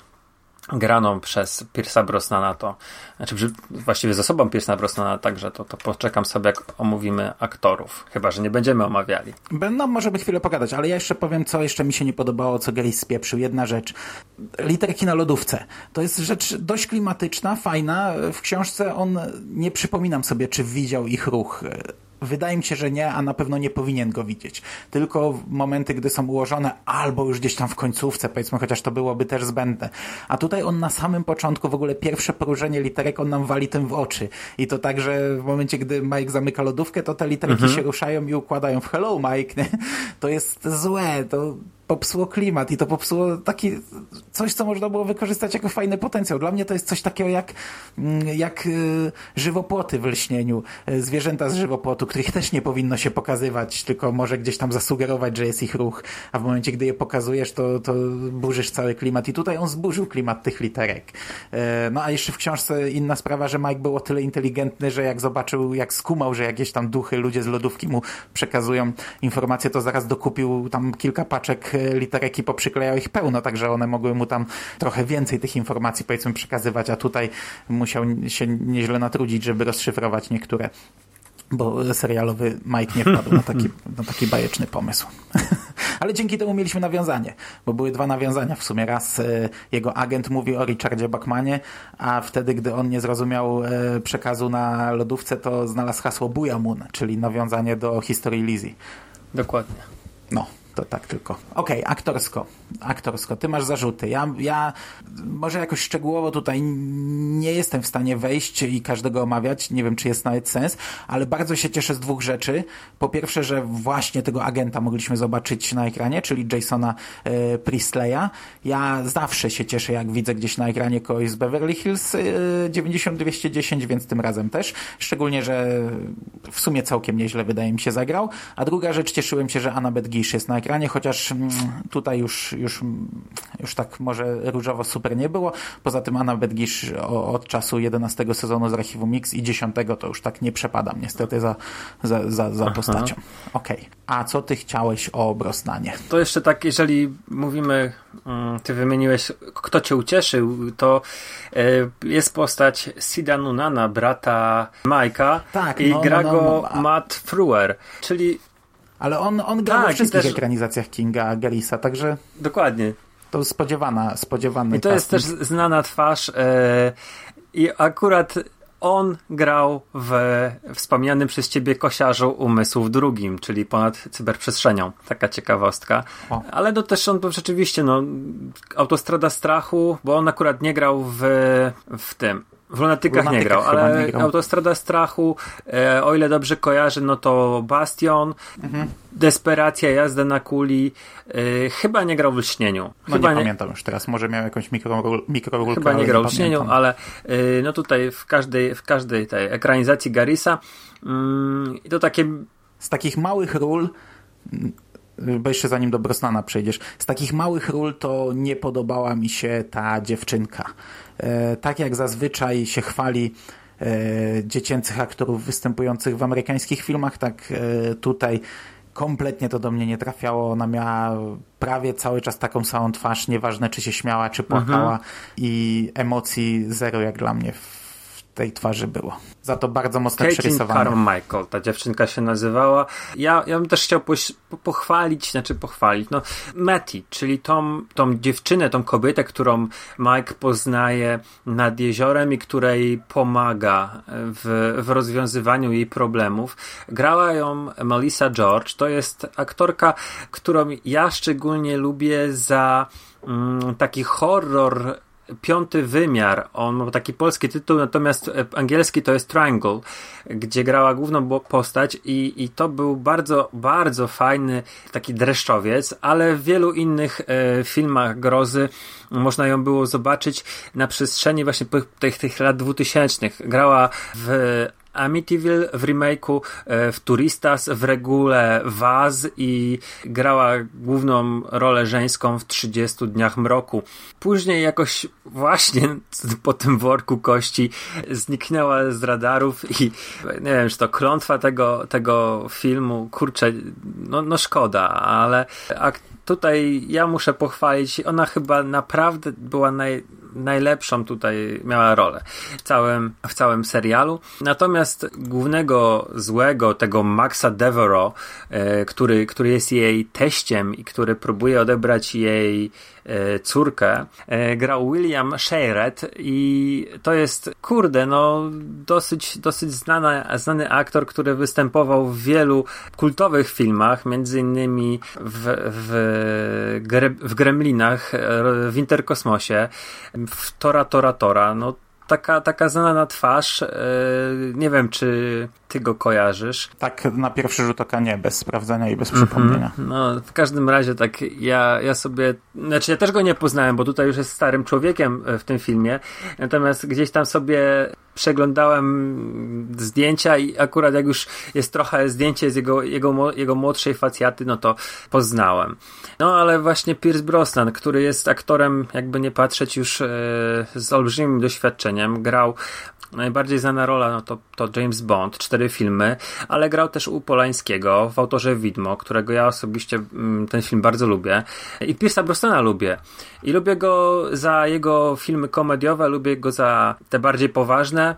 graną przez Pierce'a Brosnana to, znaczy właściwie z osobą Pierce'a Brosnana, także to, to poczekam sobie jak omówimy aktorów, chyba, że nie będziemy omawiali. No, możemy chwilę pogadać, ale ja jeszcze powiem, co jeszcze mi się nie podobało, co Gary spieprzył. Jedna rzecz. Literki na lodówce. To jest rzecz dość klimatyczna, fajna. W książce on, nie przypominam sobie, czy widział ich ruch wydaje mi się, że nie, a na pewno nie powinien go widzieć. Tylko momenty, gdy są ułożone, albo już gdzieś tam w końcówce, powiedzmy, chociaż to byłoby też zbędne. A tutaj on na samym początku, w ogóle pierwsze poruszenie literek, on nam wali tym w oczy. I to tak, że w momencie, gdy Mike zamyka lodówkę, to te literki mhm. się ruszają i układają w hello Mike, nie? To jest złe, to popsuło klimat i to popsuło taki coś, co można było wykorzystać jako fajny potencjał. Dla mnie to jest coś takiego jak, mm, jak y, żywopłoty w lśnieniu, y, zwierzęta z żywopłotu, których też nie powinno się pokazywać, tylko może gdzieś tam zasugerować, że jest ich ruch, a w momencie, gdy je pokazujesz, to, to burzysz cały klimat i tutaj on zburzył klimat tych literek. Y, no a jeszcze w książce inna sprawa, że Mike był o tyle inteligentny, że jak zobaczył, jak skumał, że jakieś tam duchy, ludzie z lodówki mu przekazują informacje, to zaraz dokupił tam kilka paczek literek i poprzyklejał ich pełno, także one mogły mu tam trochę więcej tych informacji powiedzmy przekazywać, a tutaj musiał się nieźle natrudzić, żeby rozszyfrować niektóre bo serialowy Mike nie wpadł na taki, [laughs] na taki bajeczny pomysł. [laughs] Ale dzięki temu mieliśmy nawiązanie, bo były dwa nawiązania w sumie. Raz e, jego agent mówi o Richardzie Bachmanie, a wtedy, gdy on nie zrozumiał e, przekazu na lodówce, to znalazł hasło Bujamun, czyli nawiązanie do historii Lizzie. Dokładnie. No, to tak tylko. Okej, okay, aktorsko. Aktorsko. Ty masz zarzuty. Ja, ja może jakoś szczegółowo tutaj nie jestem w stanie wejść i każdego omawiać. Nie wiem, czy jest nawet sens, ale bardzo się cieszę z dwóch rzeczy. Po pierwsze, że właśnie tego agenta mogliśmy zobaczyć na ekranie, czyli Jasona e, Priestleya. Ja zawsze się cieszę, jak widzę gdzieś na ekranie kogoś z Beverly Hills e, 90210, więc tym razem też. Szczególnie, że w sumie całkiem nieźle wydaje mi się zagrał. A druga rzecz, cieszyłem się, że Annabeth Gish jest na ekranie, chociaż mm, tutaj już, już, już tak może różowo super nie było. Poza tym Anna Bedgisz od czasu 11 sezonu z Archiwum Mix i 10 to już tak nie przepadam niestety za, za, za, za postacią. Okej. Okay. A co ty chciałeś o Brosnanie? To jeszcze tak, jeżeli mówimy, mm, ty wymieniłeś, kto cię ucieszył, to e, jest postać Sida Nunana, brata Majka tak, i no, gra no, no, no, Matt Frewer, czyli ale on, on gra tak, we wszystkich też... ekranizacjach Kinga Garisa, także... Dokładnie. To spodziewana, spodziewany I to jest też znana twarz e, i akurat on grał w wspomnianym przez ciebie kosiarzu umysłów drugim, czyli ponad cyberprzestrzenią. Taka ciekawostka. O. Ale to też on był rzeczywiście, no, autostrada strachu, bo on akurat nie grał w, w tym, w Lunatykach nie grał, ale nie grał. Autostrada Strachu, e, o ile dobrze kojarzę, no to Bastion, mhm. Desperacja, Jazda na kuli, e, chyba nie grał w Lśnieniu. No chyba nie, nie, pamiętam już teraz, może miał jakąś mikro, mikro Chyba nie grał w Lśnieniu, ale e, no tutaj w każdej, w każdej tej ekranizacji Garisa mm, to takie... Z takich małych ról bo jeszcze zanim do Brosnana przejdziesz, z takich małych ról to nie podobała mi się ta dziewczynka. E, tak jak zazwyczaj się chwali e, dziecięcych aktorów występujących w amerykańskich filmach, tak e, tutaj kompletnie to do mnie nie trafiało. Ona miała prawie cały czas taką samą twarz, nieważne czy się śmiała, czy płakała mhm. i emocji zero jak dla mnie tej twarzy było. Za to bardzo mocno Caitlin przerysowane. Carmichael, ta dziewczynka się nazywała. Ja, ja bym też chciał pochwalić, znaczy pochwalić, no Matty, czyli tą, tą dziewczynę, tą kobietę, którą Mike poznaje nad jeziorem i której pomaga w, w rozwiązywaniu jej problemów. Grała ją Melissa George. To jest aktorka, którą ja szczególnie lubię za mm, taki horror Piąty Wymiar. On ma taki polski tytuł, natomiast e, angielski to jest Triangle, gdzie grała główną postać i, i to był bardzo, bardzo fajny taki dreszczowiec, ale w wielu innych e, filmach grozy można ją było zobaczyć na przestrzeni właśnie tych, tych lat dwutysięcznych. Grała w Amityville w remake'u, e, w Turistas w regule Waz i grała główną rolę żeńską w 30 dniach mroku. Później jakoś właśnie [laughs] po tym worku kości zniknęła z radarów i nie wiem, czy to klątwa tego, tego filmu, kurczę, no, no szkoda, ale tutaj ja muszę pochwalić, ona chyba naprawdę była naj, najlepszą tutaj miała rolę w całym, w całym serialu. Natomiast głównego złego, tego Maxa Devereaux, e, który, który jest jej teściem i który próbuje odebrać jej córkę, e, grał William Shayret i to jest, kurde, no dosyć, dosyć znana, znany aktor, który występował w wielu kultowych filmach, między innymi w, w, w Gremlinach, w Interkosmosie, w Tora Tora Tora, no taka, taka znana twarz. Nie wiem, czy ty go kojarzysz. Tak na pierwszy rzut oka nie, bez sprawdzenia i bez mm -hmm. przypomnienia. No, w każdym razie tak ja, ja sobie, znaczy ja też go nie poznałem, bo tutaj już jest starym człowiekiem e, w tym filmie, natomiast gdzieś tam sobie przeglądałem zdjęcia i akurat jak już jest trochę zdjęcie z jego, jego, jego młodszej facjaty, no to poznałem. No ale właśnie Pierce Brosnan, który jest aktorem, jakby nie patrzeć już e, z olbrzymim doświadczeniem, grał najbardziej znana rola no to, to James Bond, cztery filmy, ale grał też u Polańskiego w autorze Widmo, którego ja osobiście mm, ten film bardzo lubię i Pierce'a Brosnana lubię. I lubię go za jego filmy komediowe, lubię go za te bardziej poważne,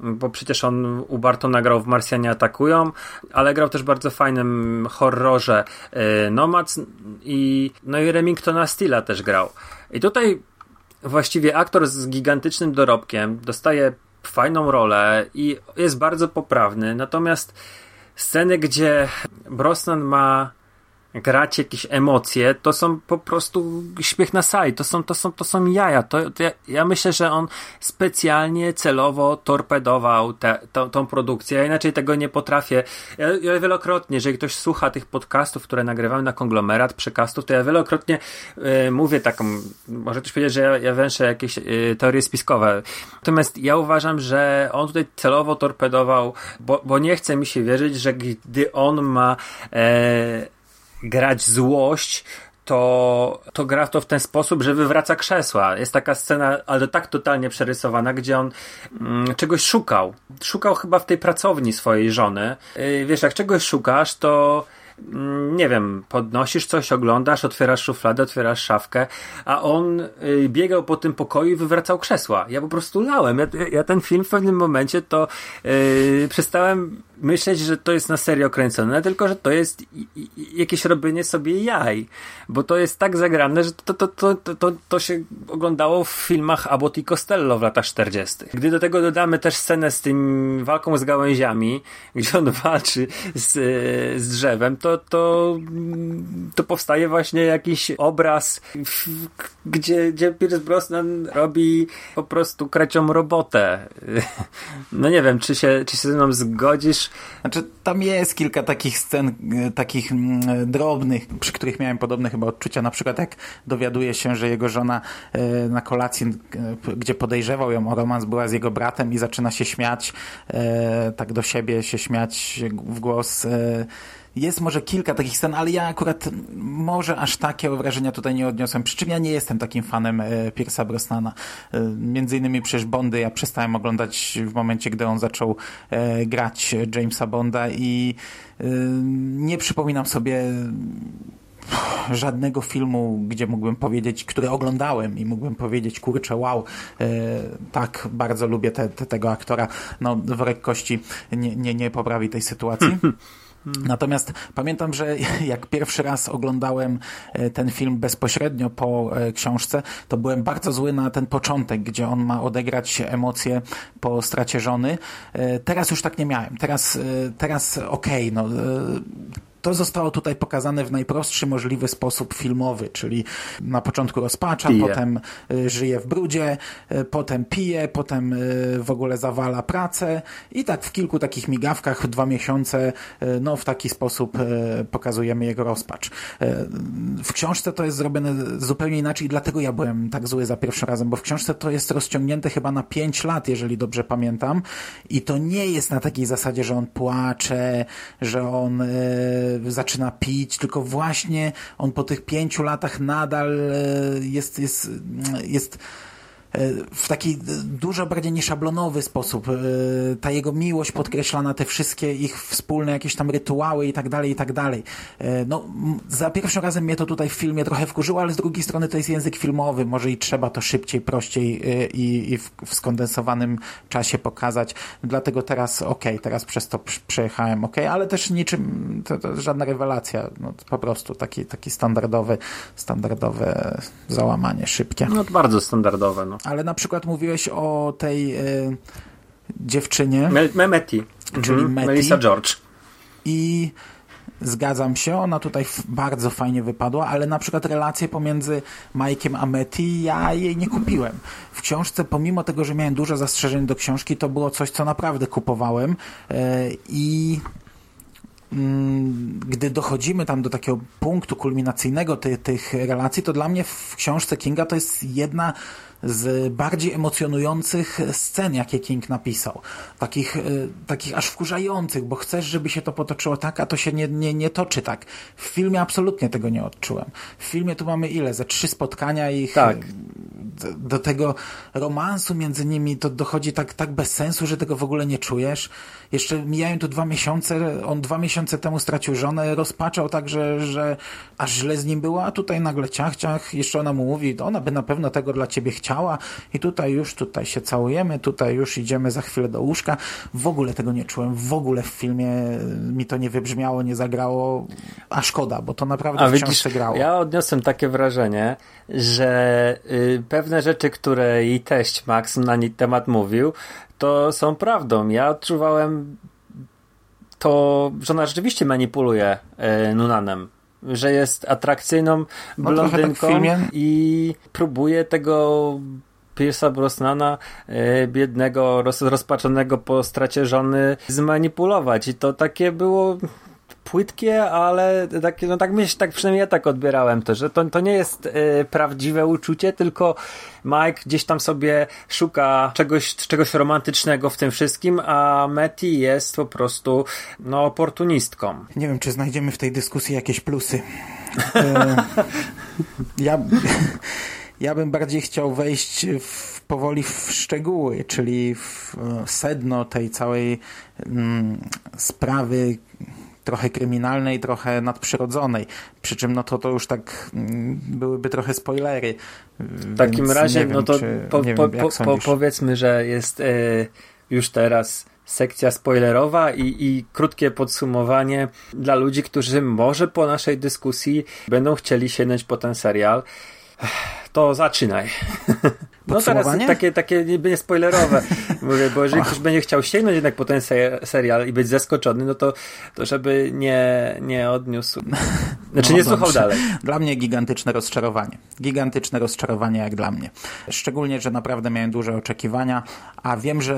bo przecież on u Bartona grał w Marsjanie Atakują, ale grał też bardzo fajnym horrorze yy, Nomads i no i Remingtona Steela też grał. I tutaj właściwie aktor z gigantycznym dorobkiem dostaje fajną rolę i jest bardzo poprawny. Natomiast sceny, gdzie Brosnan ma grać jakieś emocje, to są po prostu śmiech na sali, to są, to są, to są jaja. To, to ja, ja, myślę, że on specjalnie, celowo torpedował tę tą produkcję, ja inaczej tego nie potrafię. Ja, ja, wielokrotnie, jeżeli ktoś słucha tych podcastów, które nagrywamy na konglomerat przekastów, to ja wielokrotnie y, mówię taką, może ktoś powiedzieć, że ja, ja węszę jakieś y, teorie spiskowe. Natomiast ja uważam, że on tutaj celowo torpedował, bo, bo nie chce mi się wierzyć, że gdy on ma e, grać złość, to, to gra to w ten sposób, że wywraca krzesła. Jest taka scena, ale tak totalnie przerysowana, gdzie on mm, czegoś szukał. Szukał chyba w tej pracowni swojej żony. Yy, wiesz, jak czegoś szukasz, to Mm, nie wiem, podnosisz coś, oglądasz, otwierasz szufladę, otwierasz szafkę, a on y, biegał po tym pokoju i wywracał krzesła. Ja po prostu lałem. Ja, ja ten film w pewnym momencie to yy, przestałem myśleć, że to jest na serio kręcone, tylko że to jest jakieś robienie sobie jaj. Bo to jest tak zagrane, że to, to, to, to, to, się oglądało w filmach Abbott i Costello w latach 40. Gdy do tego dodamy też scenę z tym walką z gałęziami, [laughs] gdzie on walczy z, z drzewem, to, to, to powstaje właśnie jakiś obraz, gdzie, gdzie Pierce Brosnan robi po prostu kracią robotę. [laughs] No nie wiem, czy się, czy się ze mną zgodzisz. Znaczy, tam jest kilka takich scen, e, takich mm, drobnych, przy których miałem podobne chyba odczucia. Na przykład jak dowiaduje się, że jego żona e, na kolacji, e, gdzie podejrzewał ją o romans, była z jego bratem i zaczyna się śmiać, tak do siebie się śmiać w głos jest może kilka takich scen, ale ja akurat może aż takiego wrażenia tutaj nie odniosłem. Przy czym ja nie jestem takim fanem e, Pierce'a Brosnana. E, między innymi przecież Bondy ja przestałem oglądać w momencie, gdy on zaczął e, grać Jamesa Bonda i nie przypominam sobie żadnego filmu, gdzie mógłbym powiedzieć, który oglądałem i mógłbym powiedzieć, kurczę, wow, tak, bardzo lubię te, te, tego aktora. No, worek kości nie, nie, nie poprawi tej sytuacji. [laughs] Natomiast pamiętam, że [laughs] jak pierwszy raz oglądałem e, ten film bezpośrednio po e, książce, to byłem bardzo zły na ten początek, gdzie on ma odegrać emocje po stracie żony. E, teraz już tak nie miałem. Teraz, teraz okej, okay, no to zostało tutaj pokazane w najprostszy możliwy sposób filmowy, czyli na początku rozpacza, pije. potem y, żyje w brudzie, y, potem pije, potem y, w ogóle zawala pracę i tak w kilku takich migawkach w dwa miesiące no w taki sposób pokazujemy jego rozpacz. W książce to jest zrobione zupełnie inaczej dlatego ja byłem tak zły za pierwszym razem, bo w książce to jest rozciągnięte chyba na pięć lat, jeżeli dobrze pamiętam i to nie jest na takiej zasadzie, że on płacze, że on zaczyna pić, tylko właśnie on po tych pięciu latach nadal e, jest, jest, jest w taki dużo bardziej nieszablonowy sposób. Ta jego miłość podkreślana, te wszystkie ich wspólne jakieś tam rytuały i tak dalej, i tak dalej. No, za pierwszym razem mnie to tutaj w filmie trochę wkurzyło, ale z drugiej strony to jest język filmowy, może i trzeba to szybciej, prościej i, i w, w skondensowanym czasie pokazać. Dlatego teraz, okej, okay, teraz przez to przejechałem, okej, okay, ale też niczym, to, to żadna rewelacja, no, po prostu taki, taki standardowy, standardowe załamanie, szybkie. No bardzo standardowe, no. Ale na przykład mówiłeś o tej y, dziewczynie. Memeti. Czyli mhm. Melissa George. I Zgadzam się, ona tutaj bardzo fajnie wypadła, ale na przykład relacje pomiędzy Mike'iem a Meti, ja jej nie kupiłem. W książce, pomimo tego, że miałem dużo zastrzeżeń do książki, to było coś, co naprawdę kupowałem e, i mm, gdy dochodzimy tam do takiego punktu kulminacyjnego ty, tych relacji, to dla mnie w książce Kinga to jest jedna z bardziej emocjonujących scen, jakie King napisał. Takich, e, takich aż wkurzających, bo chcesz, żeby się to potoczyło tak, a to się nie, nie, nie toczy tak. W filmie absolutnie tego nie odczułem. W filmie tu mamy ile? Ze trzy spotkania ich tak. do, do tego romansu między nimi to dochodzi tak, tak bez sensu, że tego w ogóle nie czujesz. Jeszcze mijają tu dwa miesiące, on dwa miesiące temu stracił żonę, rozpaczał tak, że, że aż źle z nim było, a tutaj nagle ciach, ciach, jeszcze ona mu mówi, ona by na pewno tego dla ciebie chciała i tutaj już, tutaj się całujemy, tutaj już idziemy za chwilę do łóżka. W ogóle tego nie czułem, w ogóle w filmie mi to nie wybrzmiało, nie zagrało, a szkoda, bo to naprawdę a w książce grało. Ja odniosłem takie wrażenie, że y, pewne rzeczy, które jej teść Max na temat mówił, to są prawdą. Ja odczuwałem to, że ona rzeczywiście manipuluje e, Nunanem. Że jest atrakcyjną no, tak blondynką no, tak i próbuje tego Pierce'a Brosnana, e, biednego, roz, rozpaczonego po stracie żony, zmanipulować. I to takie było płytkie, ale tak, no tak myślę, tak przynajmniej ja tak odbierałem to, że to, to nie jest y, prawdziwe uczucie, tylko Mike gdzieś tam sobie szuka czegoś, czegoś romantycznego w tym wszystkim, a Matty jest po prostu no, oportunistką. Nie wiem, czy znajdziemy w tej dyskusji jakieś plusy. [laughs] E, ja, ja bym bardziej chciał wejść w, powoli w szczegóły, czyli w sedno tej całej mm, sprawy trochę kryminalnej, trochę nadprzyrodzonej. Przy czym no to, to już tak mm, byłyby trochę spoilery. W takim razie, no to czy, po, po, wiem, po, powiedzmy, że jest e, już teraz sekcja spoilerowa i, i krótkie podsumowanie dla ludzi, którzy może po naszej dyskusji będą chcieli sięgnąć po ten serial. To zaczynaj. [laughs] No teraz takie, takie nie spoilerowe. Mówię, bo jeżeli ktoś będzie chciał sięgnąć jednak po ten serial i być zaskoczony, no to, to żeby nie, nie odniósł. [laughs] Znaczy no, nie słuchał dalej. Dla mnie gigantyczne rozczarowanie. Gigantyczne rozczarowanie jak dla mnie. Szczególnie, że naprawdę miałem duże oczekiwania, a wiem, że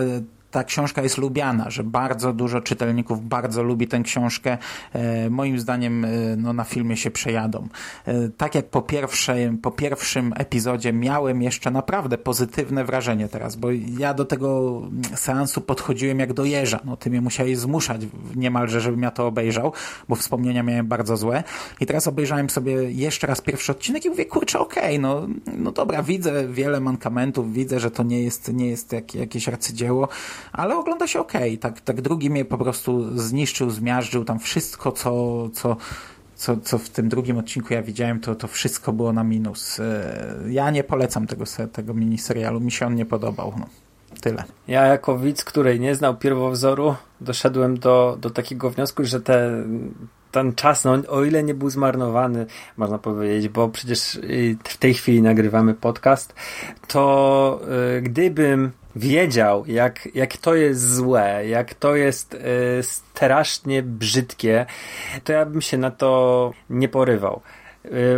ta książka jest lubiana, że bardzo dużo czytelników bardzo lubi tę książkę. E, moim zdaniem e, no, na filmie się przejadą. E, tak jak po, pierwszej, po pierwszym epizodzie miałem jeszcze naprawdę pozytywne wrażenie teraz, bo ja do tego seansu podchodziłem jak do jeża. No, ty mnie musiałeś zmuszać niemalże, żebym ja to obejrzał, bo wspomnienia miałem bardzo złe. I teraz obejrzałem sobie jeszcze raz pierwszy odcinek i mówię, kurczę, okej, okay, no, no dobra, widzę wiele mankamentów, widzę, że to nie jest, nie jest jak, jakieś arcydzieło, ale ogląda się ok. Tak, tak drugi mnie po prostu zniszczył, zmiażdżył tam wszystko, co, co, co, co w tym drugim odcinku ja widziałem, to, to wszystko było na minus. E, ja nie polecam tego, tego miniserialu, mi się on nie podobał. No. Tyle. Ja jako widz, który nie znał pierwowzoru, doszedłem do, do takiego wniosku, że te, ten czas, no, o ile nie był zmarnowany, można powiedzieć, bo przecież y, w tej chwili nagrywamy podcast, to y, gdybym wiedział, jak, jak to jest złe, jak to jest y, strasznie brzydkie, to ja bym się na to nie porywał.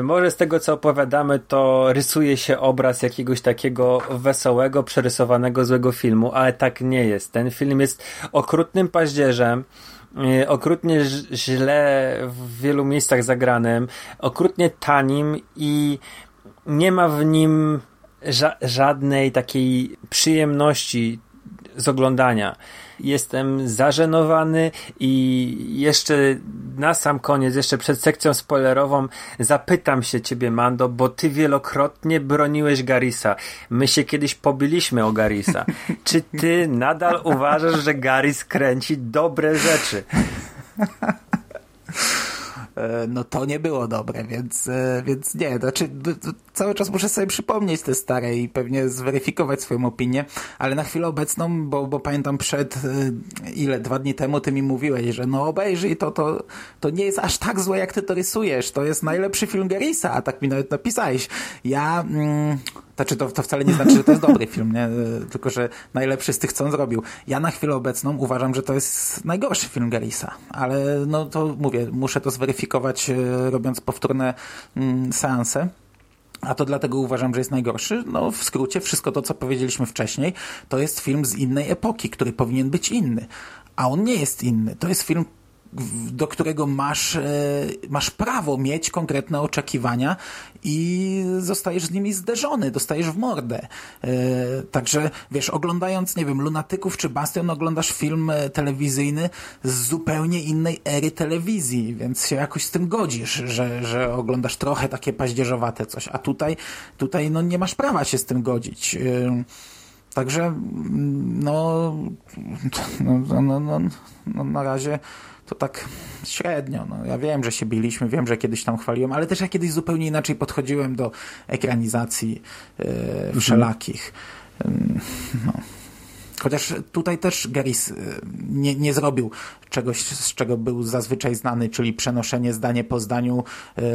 Może z tego, co opowiadamy, to rysuje się obraz jakiegoś takiego wesołego, przerysowanego, złego filmu, ale tak nie jest. Ten film jest okrutnym paździerzem, okrutnie źle w wielu miejscach zagranym, okrutnie tanim i nie ma w nim ża żadnej takiej przyjemności z oglądania. Jestem zażenowany i jeszcze na sam koniec, jeszcze przed sekcją spoilerową zapytam się ciebie, Mando, bo ty wielokrotnie broniłeś Garisa. My się kiedyś pobiliśmy o Garisa. [laughs] Czy ty nadal uważasz, że Garis kręci dobre rzeczy? [laughs] E, no to nie było dobre, więc, e, więc nie, znaczy cały czas muszę sobie przypomnieć te stare i pewnie zweryfikować swoją opinię, ale na chwilę obecną, bo, bo pamiętam przed e, ile, dwa dni temu ty mi mówiłeś, że no obejrzyj to, to, to nie jest aż tak złe jak ty to rysujesz, to jest najlepszy film Garisa, a tak mi nawet napisałeś. Ja... Mm, znaczy, to, to wcale nie znaczy, że to jest dobry film, nie? tylko że najlepszy z tych, co on zrobił. Ja na chwilę obecną uważam, że to jest najgorszy film Garisa, ale no to mówię, muszę to zweryfikować, e, robiąc powtórne mm, seanse. A to dlatego uważam, że jest najgorszy. No, w skrócie, wszystko to, co powiedzieliśmy wcześniej, to jest film z innej epoki, który powinien być inny. A on nie jest inny. To jest film do którego masz, e, masz prawo mieć konkretne oczekiwania i zostajesz z nimi zderzony, dostajesz w mordę. E, także, wiesz, oglądając, nie wiem, Lunatyków czy Bastion, oglądasz film e, telewizyjny z zupełnie innej ery telewizji, więc się jakoś z tym godzisz, że, że oglądasz trochę takie paździerzowate coś, a tutaj, tutaj no nie masz prawa się z tym godzić. Także, mm, [laughs] no, no, no, no, no na razie to tak średnio. No, ja wiem, że się biliśmy, wiem, że kiedyś tam chwaliłem, ale też ja kiedyś zupełnie inaczej podchodziłem do ekranizacji yy, wszelakich. Yy, no. Chociaż tutaj też Garis nie, nie zrobił czegoś, z czego był zazwyczaj znany, czyli przenoszenie zdanie po zdaniu,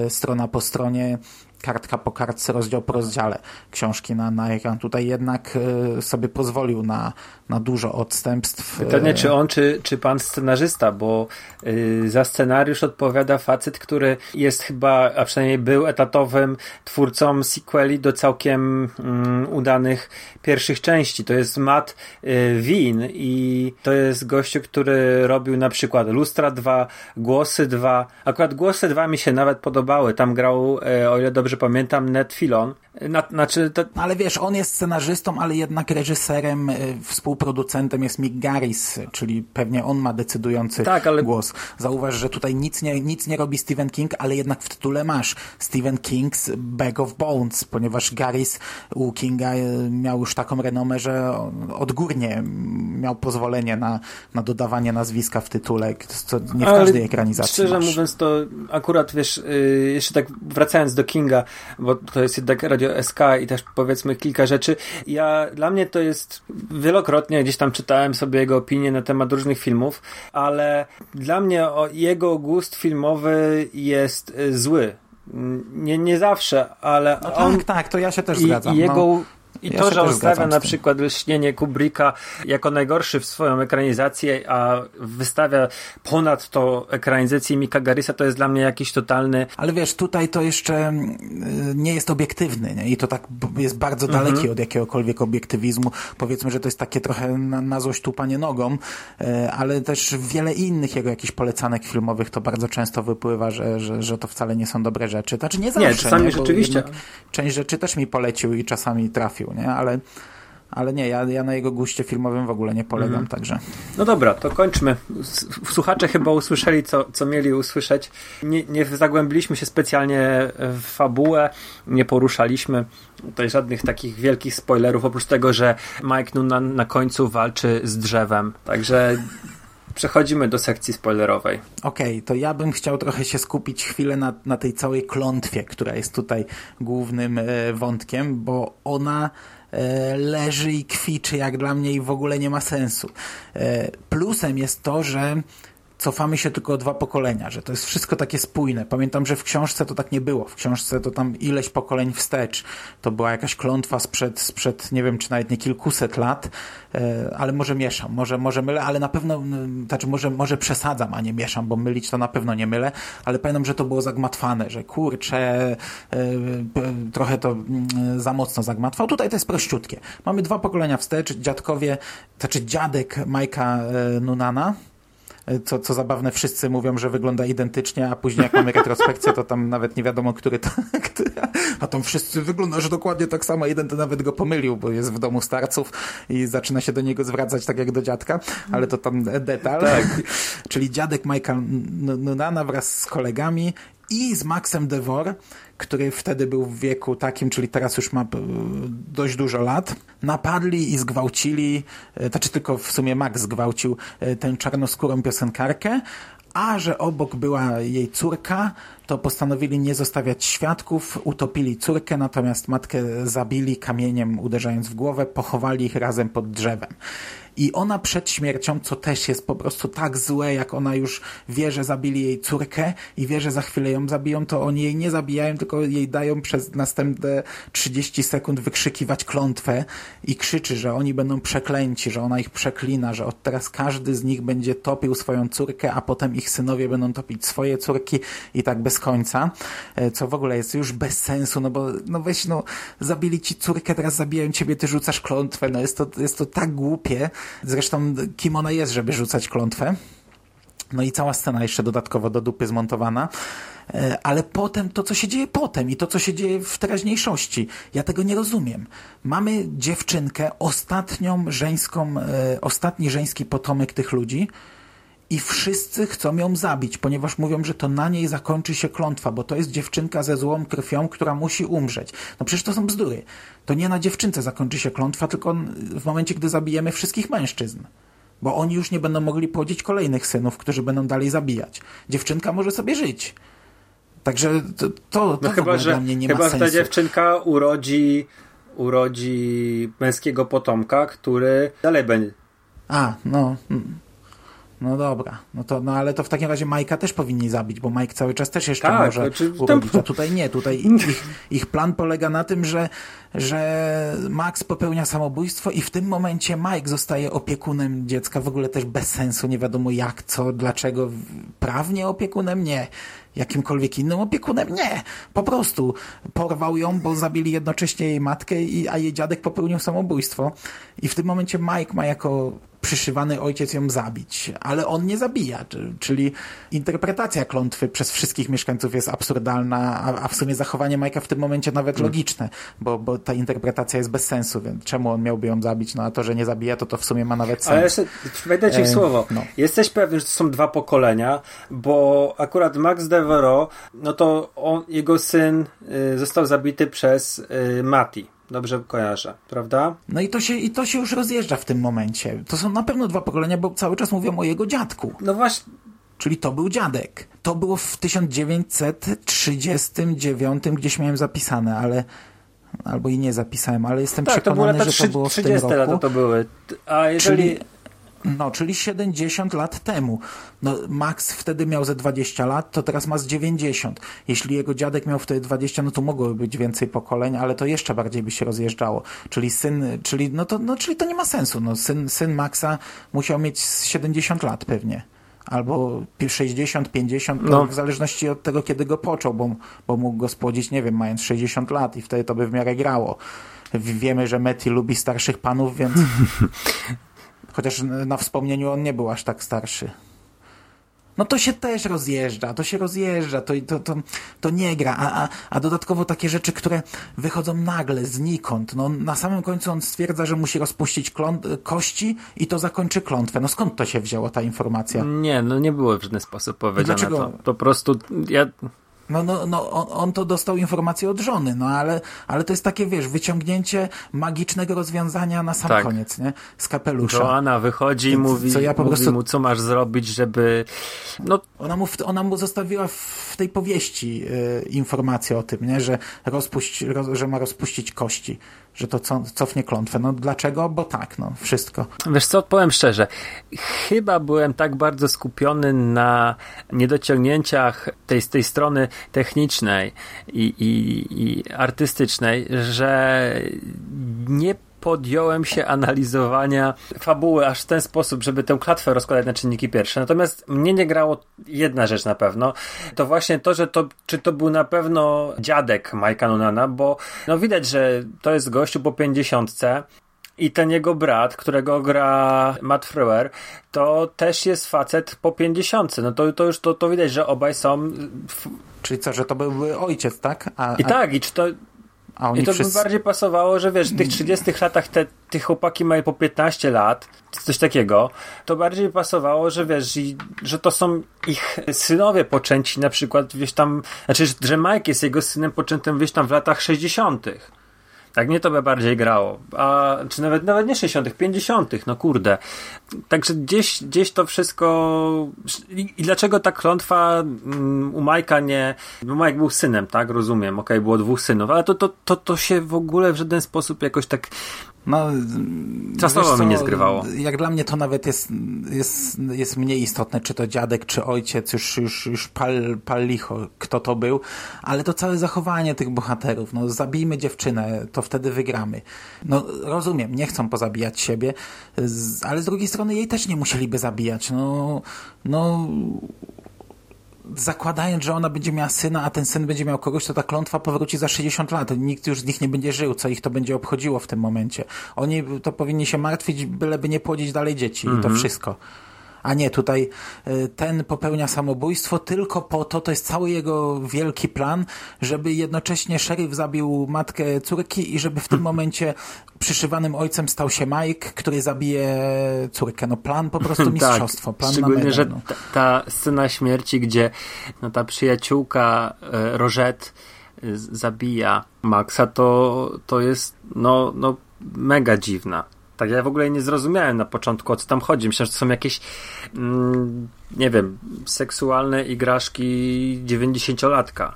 strona po stronie kartka po kartce, rozdział po rozdziale książki na, na ekran. Tutaj jednak y, sobie pozwolił na, na dużo odstępstw. Pytanie, czy on, czy, czy pan scenarzysta, bo y, za scenariusz odpowiada facet, który jest chyba, a przynajmniej był etatowym twórcą sequeli do całkiem y, udanych pierwszych części. To jest Matt y, Wien i to jest gościu, który robił na przykład Lustra 2, Głosy 2. Akurat Głosy 2 mi się nawet podobały. Tam grał, y, o ile dobrze dobrze pamiętam, Ned Filon. Na, znaczy to... Ale wiesz, on jest scenarzystą, ale jednak reżyserem, y, współproducentem jest Mick Garris, czyli pewnie on ma decydujący tak, ale... głos. Zauważ, że tutaj nic nie, nic nie robi Stephen King, ale jednak w tytule masz Stephen King's Bag of Bones, ponieważ Garris u Kinga y, miał już taką renomę, że odgórnie miał pozwolenie na, na dodawanie nazwiska w tytule, co nie w ale każdej ekranizacji Szczerze masz. mówiąc, to akurat wiesz, y, jeszcze tak wracając do Kinga, bo to jest jednak Radio SK i też powiedzmy kilka rzeczy. Ja, dla mnie to jest wielokrotnie gdzieś tam czytałem sobie jego opinie na temat różnych filmów, ale dla mnie jego gust filmowy jest y, zły. Nie, nie zawsze, ale. No on, tak, tak, to ja się też zgadzam. I jego, no i ja to, że on stawia na przykład lśnienie Kubricka jako najgorszy w swoją ekranizację, a wystawia ponad to ekranizację Mika Garisa, to jest dla mnie jakiś totalny... Ale wiesz, tutaj to jeszcze y, nie jest obiektywny nie? i to tak jest bardzo mhm. daleki od jakiegokolwiek obiektywizmu. Powiedzmy, że to jest takie trochę na, na złość tupanie nogą, y, ale też wiele innych jego jakichś polecanek filmowych to bardzo często wypływa, że, że, że to wcale nie są dobre rzeczy. Znaczy nie zawsze. Nie, czasami nie? rzeczywiście. Część rzeczy też mi polecił i czasami trafił nie? Ale, ale nie, ja, ja na jego guście filmowym w ogóle nie polegam, mm. także. No dobra, to kończmy. Słuchacze chyba usłyszeli, co, co mieli usłyszeć. Nie, nie zagłębiliśmy się specjalnie w fabułę, nie poruszaliśmy tutaj żadnych takich wielkich spoilerów, oprócz tego, że Mike Noonan na końcu walczy z drzewem. Także Przechodzimy do sekcji spoilerowej. Okej, okay, to ja bym chciał trochę się skupić chwilę na, na tej całej klątwie, która jest tutaj głównym e, wątkiem, bo ona e, leży i kwiczy jak dla mnie i w ogóle nie ma sensu. E, plusem jest to, że cofamy się tylko o dwa pokolenia, że to jest wszystko takie spójne. Pamiętam, że w książce to tak nie było. W książce to tam ileś pokoleń wstecz. To była jakaś klątwa sprzed, sprzed nie wiem, czy nawet nie kilkuset lat, e, ale może mieszam, może, może mylę, ale na pewno, znaczy może, może przesadzam, a nie mieszam, bo mylić to na pewno nie mylę, ale pamiętam, że to było zagmatwane, że kurczę, e, trochę to za mocno zagmatwał. Tutaj to jest prościutkie. Mamy dwa pokolenia wstecz, dziadkowie, znaczy dziadek Majka e, Nunana, co, co zabawne, wszyscy mówią, że wygląda identycznie, a później jak mamy retrospekcję, to tam nawet nie wiadomo, który to, [laughs] a tam wszyscy wyglądasz dokładnie tak samo. Jeden to nawet go pomylił, bo jest w domu starców i zaczyna się do niego zwracać tak jak do dziadka, ale to tam detal. Tak. [laughs] Czyli dziadek Michael Nunana wraz z kolegami i z Maxem Devor, który wtedy był w wieku takim, czyli teraz już ma e, dość dużo lat, napadli i zgwałcili, e, znaczy tylko w sumie Max zgwałcił e, tę czarnoskórą piosenkarkę, a że obok była jej córka, to postanowili nie zostawiać świadków, utopili córkę, natomiast matkę zabili kamieniem uderzając w głowę, pochowali ich razem pod drzewem. I ona przed śmiercią, co też jest po prostu tak złe, jak ona już wie, że zabili jej córkę i wie, że za chwilę ją zabiją, to oni jej nie zabijają, tylko jej dają przez następne 30 sekund wykrzykiwać klątwę i krzyczy, że oni będą przeklęci, że ona ich przeklina, że od teraz każdy z nich będzie topił swoją córkę, a potem ich synowie będą topić swoje córki i tak bez końca, e, co w ogóle jest już bez sensu, no bo no weź, no zabili ci córkę, teraz zabijają ciebie, ty rzucasz klątwę, no jest to, jest to tak głupie, Zresztą kim ona jest, żeby rzucać klątwę? No i cała scena jeszcze dodatkowo do dupy zmontowana. E, ale potem, to co się dzieje potem i to co się dzieje w teraźniejszości, ja tego nie rozumiem. Mamy dziewczynkę, ostatnią żeńską, e, ostatni żeński potomek tych ludzi i wszyscy chcą ją zabić, ponieważ mówią, że to na niej zakończy się klątwa, bo to jest dziewczynka ze złą krwią, która musi umrzeć. No przecież to są bzdury. To nie na dziewczynce zakończy się klątwa, tylko w momencie, gdy zabijemy wszystkich mężczyzn. Bo oni już nie będą mogli płodzić kolejnych synów, którzy będą dalej zabijać. Dziewczynka może sobie żyć. Także to, to, to no chyba, że, dla mnie nie chyba, ma sensu. Chyba, że ta dziewczynka urodzi, urodzi męskiego potomka, który dalej będzie... A, no... Mm. No dobra, no to, no ale to w takim razie Majka też powinni zabić, bo Mike cały czas też jeszcze tak, może znaczy, urodzić, a tutaj nie, tutaj [laughs] ich, ich plan polega na tym, że, że Max popełnia samobójstwo i w tym momencie Mike zostaje opiekunem dziecka, w ogóle też bez sensu, nie wiadomo jak, co, dlaczego, prawnie opiekunem? Nie. Jakimkolwiek innym opiekunem? Nie. Po prostu porwał ją, bo zabili jednocześnie jej matkę, a jej dziadek popełnił samobójstwo. I w tym momencie Mike ma jako przyszywany ojciec ją zabić, ale on nie zabija, czyli interpretacja klątwy przez wszystkich mieszkańców jest absurdalna, a, w sumie zachowanie Majka w tym momencie nawet hmm. logiczne, bo, bo ta interpretacja jest bez sensu, więc czemu on miałby ją zabić? No a to, że nie zabija, to to w sumie ma nawet sens. Ale jeszcze, wejdę ci w e, słowo. No. Jesteś pewien, że to są dwa pokolenia, bo akurat Max Devereaux, no to on, jego syn y, został zabity przez y, Mati Dobrze kojarzę, prawda? No i to, się, i to się już rozjeżdża w tym momencie. To są na pewno dwa pokolenia, bo cały czas mówią o jego dziadku. No właśnie. Czyli to był dziadek. To było w 1939, gdzieś miałem zapisane, ale albo i nie zapisałem, ale jestem tak, przekonany, to że to było w tym roku. lata to były. A jeżeli... Czyli no, czyli 70 lat temu. No, Max wtedy miał ze 20 lat, to teraz ma z 90. Jeśli jego dziadek miał wtedy 20, no to mogłoby być więcej pokoleń, ale to jeszcze bardziej by się rozjeżdżało. Czyli syn, czyli, no to, no, czyli to nie ma sensu. No, syn, syn Maxa musiał mieć 70 lat pewnie. Albo 60, 50, no. w zależności od tego, kiedy go począł, bo, bo mógł go spłodzić, nie wiem, mając 60 lat i wtedy to by w miarę grało. Wiemy, że Meti lubi starszych panów, więc [laughs] Chociaż na wspomnieniu on nie był aż tak starszy. No to się też rozjeżdża, to się rozjeżdża, to, to, to, to nie gra, a, a, a dodatkowo takie rzeczy, które wychodzą nagle, znikąd. No, na samym końcu on stwierdza, że musi rozpuścić kości i to zakończy klątwę. No skąd to się wzięła ta informacja? Nie, no nie było w żaden sposób powiedziane Dlaczego? to. Po prostu ja no, no, no on, on, to dostał informację od żony, no ale, ale to jest takie, wiesz, wyciągnięcie magicznego rozwiązania na sam tak. koniec, nie? Z kapelusza. Joanna wychodzi i mówi, co ja po mówi prostu... mu, co masz zrobić, żeby... No... Ona, mu, ona mu zostawiła w tej powieści y, informację o tym, nie? Że, rozpuść, roz, że ma rozpuścić kości że to cofnie klątwę. No dlaczego? Bo tak, no wszystko. Wiesz co, powiem szczerze, chyba byłem tak bardzo skupiony na niedociągnięciach tej, tej strony technicznej i, i, i artystycznej, że nie podjąłem się analizowania fabuły aż w ten sposób, żeby tę klatwę rozkładać na czynniki pierwsze. Natomiast mnie nie grało jedna rzecz na pewno. To właśnie to, że to, czy to był na pewno dziadek Majka Nunana, bo no widać, że to jest gościu po pięćdziesiątce, i ten jego brat, którego gra Matt Frewer, to też jest facet po pięćdziesiątce. No to, to już to, to widać, że obaj są. Czyli co, że to byłby ojciec, tak? A, I tak, i czy to A oni I to wszyscy... by bardziej pasowało, że wiesz, w tych 30 latach te, te chłopaki mają po 15 lat, coś takiego, to bardziej pasowało, że wiesz, i, że to są ich synowie poczęci na przykład gdzieś tam, znaczy, że Mike jest jego synem poczętym gdzieś tam w latach 60. Tak mnie to by bardziej grało. A, czy nawet, nawet nie 60., 50., no kurde. Także gdzieś, gdzieś to wszystko. I, i dlaczego ta klątwa um, u Majka nie. Bo Mike był synem, tak? Rozumiem, okej, okay, było dwóch synów, ale to, to, to, to się w ogóle w żaden sposób jakoś tak no, Czasowo mi nie zgrywało. Jak dla mnie to nawet jest, jest, jest mniej istotne, czy to dziadek, czy ojciec, już, już, już pal, pal licho, kto to był, ale to całe zachowanie tych bohaterów. No, zabijmy dziewczynę, to wtedy wygramy. No, rozumiem, nie chcą pozabijać siebie, ale z drugiej strony jej też nie musieliby zabijać. No, no zakładając, że ona będzie miała syna, a ten syn będzie miał kogoś, to ta klątwa powróci za 60 lat. Nikt już z nich nie będzie żył, co ich to będzie obchodziło w tym momencie. Oni to powinni się martwić, byleby nie płodzić dalej dzieci mm -hmm. i to mhm. wszystko a nie tutaj y, ten popełnia samobójstwo tylko po to, to jest cały jego wielki plan, żeby jednocześnie szeryf zabił matkę córki i żeby w tym [laughs] momencie przyszywanym ojcem stał się Mike, który zabije córkę. No plan po prostu [laughs] tak, mistrzostwo. Plan szczególnie, medal, że no. ta, ta, scena śmierci, gdzie no, ta przyjaciółka e, Rożette zabija Maxa, to, to jest no, no mega dziwna. Tak, ja w ogóle nie zrozumiałem na początku, o co tam chodzi. Myślę, że to są jakieś, mm, nie wiem, seksualne igraszki 90-latka. [laughs]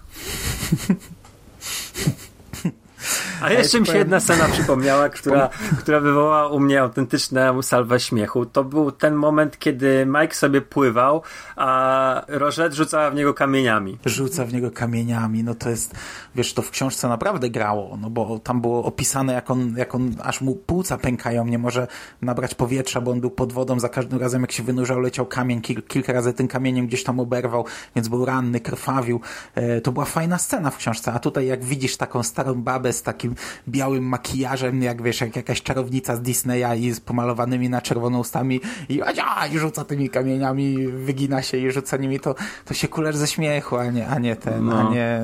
A jeszcze mi się jedna scena przypomniała, [laughs] która, która wywołała u mnie autentyczną salwę śmiechu. To był ten moment, kiedy Mike sobie pływał, a Rożette rzucała w niego kamieniami. Rzuca w niego kamieniami, no to jest, wiesz, to w książce naprawdę grało, no bo tam było opisane, jak on, jak on aż mu płuca pękają, nie może nabrać powietrza, bo on był pod wodą, za każdym razem jak się wynurzał, leciał kamień, Kil kilka razy tym kamieniem gdzieś tam oberwał, więc był ranny, krwawił. E, to była fajna scena w książce, a tutaj jak widzisz taką starą babę z takim białym makijażem, jak wiesz, jak jakaś czarownica z Disneya i z pomalowanymi na czerwono ustami i, a, i rzuca tymi kamieniami, wygina się i rzuca nimi, to, to się kulesz ze śmiechu, a nie, a nie ten, no. a nie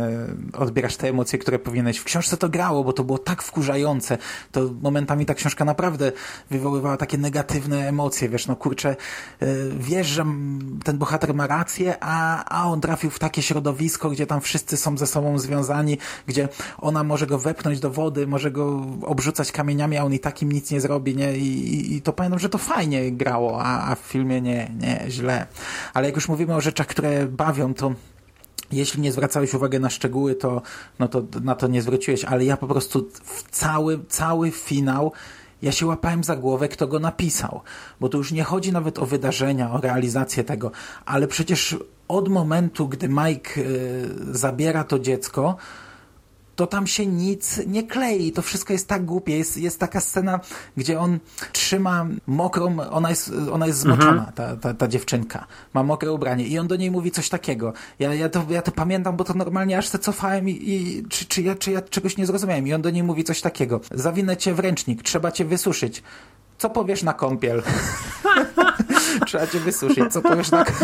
odbierasz te emocje, które powinieneś. W książce to grało, bo to było tak wkurzające. To momentami ta książka naprawdę wywoływała takie negatywne emocje, wiesz, no kurczę, e, wiesz, że ten bohater ma rację, a, a on trafił w takie środowisko, gdzie tam wszyscy są ze sobą związani, gdzie ona może go wepchnąć do wody, może go obrzucać kamieniami, a on i takim nic nie zrobi, nie? I, i, i to pamiętam, że to fajnie grało, a, a w filmie nie, nie, źle. Ale jak już mówimy o rzeczach, które bawią, to jeśli nie zwracałeś uwagi na szczegóły, to, no to na to nie zwróciłeś, ale ja po prostu w cały, cały finał ja się łapałem za głowę, kto go napisał, bo tu już nie chodzi nawet o wydarzenia, o realizację tego, ale przecież od momentu, gdy Mike y, zabiera to dziecko, to tam się nic nie klei. To wszystko jest tak głupie. Jest, jest taka scena, gdzie on trzyma mokrą, ona jest, ona jest zmoczona, mhm. ta, ta, ta dziewczynka. Ma mokre ubranie i on do niej mówi coś takiego. Ja, ja, to, ja to pamiętam, bo to normalnie aż se cofałem i, i czy, czy, ja, czy ja czegoś nie zrozumiałem. I on do niej mówi coś takiego. Zawinę cię w ręcznik, trzeba cię wysuszyć. Co powiesz na kąpiel? [laughs] [laughs] trzeba cię wysuszyć. Co powiesz kąpiel?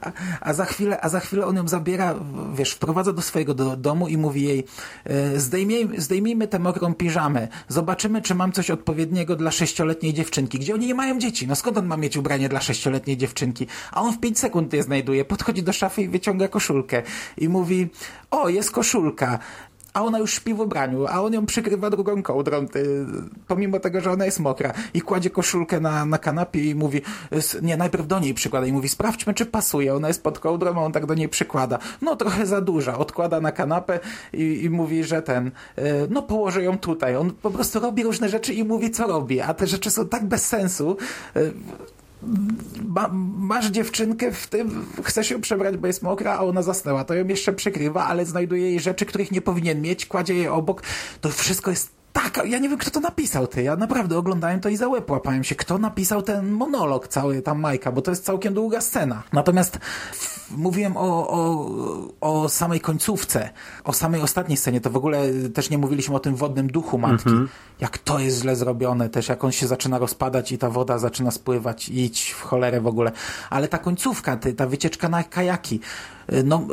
A, a, za chwilę, a za chwilę on ją zabiera, wiesz, wprowadza do swojego do, domu i mówi jej e, zdejmij, zdejmijmy tę mokrą piżamę, zobaczymy, czy mam coś odpowiedniego dla sześcioletniej dziewczynki. Gdzie oni nie mają dzieci? No skąd on ma mieć ubranie dla sześcioletniej dziewczynki? A on w pięć sekund je znajduje, podchodzi do szafy i wyciąga koszulkę i mówi, o, jest koszulka, a ona już śpi w ubraniu, a on ją przykrywa drugą kołdrą, ty, pomimo tego, że ona jest mokra i kładzie koszulkę na, na kanapie i mówi, nie, najpierw do niej przykłada i mówi, sprawdźmy, czy pasuje, ona jest pod kołdrą, a on tak do niej przykłada. No, trochę za duża, odkłada na kanapę i, i mówi, że ten, e, no, położę ją tutaj. On po prostu robi różne rzeczy i mówi, co robi, a te rzeczy są tak bez sensu, e, ma, masz dziewczynkę w tym, chcesz ją przebrać, bo jest mokra, a ona zasnęła. To ją jeszcze przykrywa, ale znajduje jej rzeczy, których nie powinien mieć, kładzie je obok. To wszystko jest tak, ja nie wiem, kto to napisał, ty. Ja naprawdę oglądałem to i za łeb łapałem się. Kto napisał ten monolog cały tam Majka, bo to jest całkiem długa scena. Natomiast mówiłem o, o, o samej końcówce, o samej ostatniej scenie. To w ogóle też nie mówiliśmy o tym wodnym duchu matki. -hmm. Jak to jest źle zrobione, też jak on się zaczyna rozpadać i ta woda zaczyna spływać, idź w cholerę w ogóle. Ale ta końcówka, ta wycieczka na kajaki, no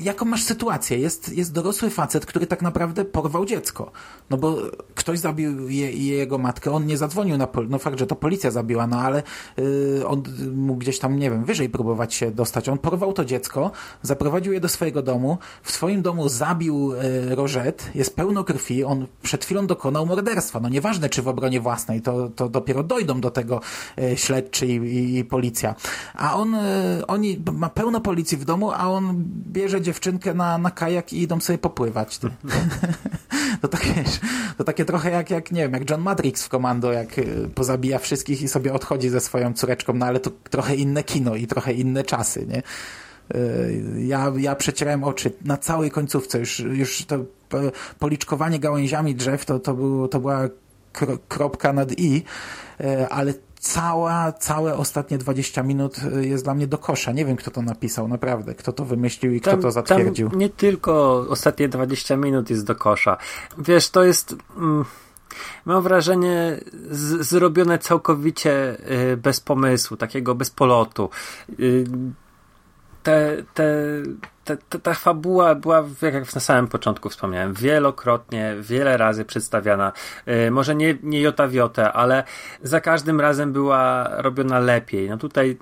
jaką masz sytuację? Jest, jest dorosły facet, który tak naprawdę porwał dziecko. No bo ktoś zabił je, jego matkę, on nie zadzwonił na policję. No fakt, że to policja zabiła, no ale yy, on mógł gdzieś tam, nie wiem, wyżej próbować się dostać. On porwał to dziecko, zaprowadził je do swojego domu, w swoim domu zabił yy, Rożet, jest pełno krwi, on przed chwilą dokonał morderstwa. No nieważne, czy w obronie własnej, to, to dopiero dojdą do tego yy, śledczy i, i, i, policja. A on, yy, oni, ma pełno policji w domu, a on bierze dziewczynkę na, na kajak i idą sobie popływać. [laughs] to, tak, wiesz, to takie trochę jak, jak, nie wiem, jak John Matrix w Komando, jak y, pozabija wszystkich i sobie odchodzi ze swoją córeczką, no ale to trochę inne kino i trochę inne czasy, nie? Y, ja, ja przecierałem oczy na całej końcówce, już, już to policzkowanie gałęziami drzew to, to, był, to była kropka nad i, y, ale cała, całe ostatnie 20 minut y, jest dla mnie do kosza. Nie wiem, kto to napisał, naprawdę. Kto to wymyślił i tam, kto to zatwierdził. nie tylko ostatnie 20 minut jest do kosza. Wiesz, to jest... Mm, mam wrażenie z, zrobione całkowicie y, bez pomysłu, takiego bez polotu. Y, te, te ta, ta, ta fabuła była, jak na samym początku wspomniałem, wielokrotnie, wiele razy przedstawiana. Yy, może nie, nie jota w jotę, ale za każdym razem była robiona lepiej. No tutaj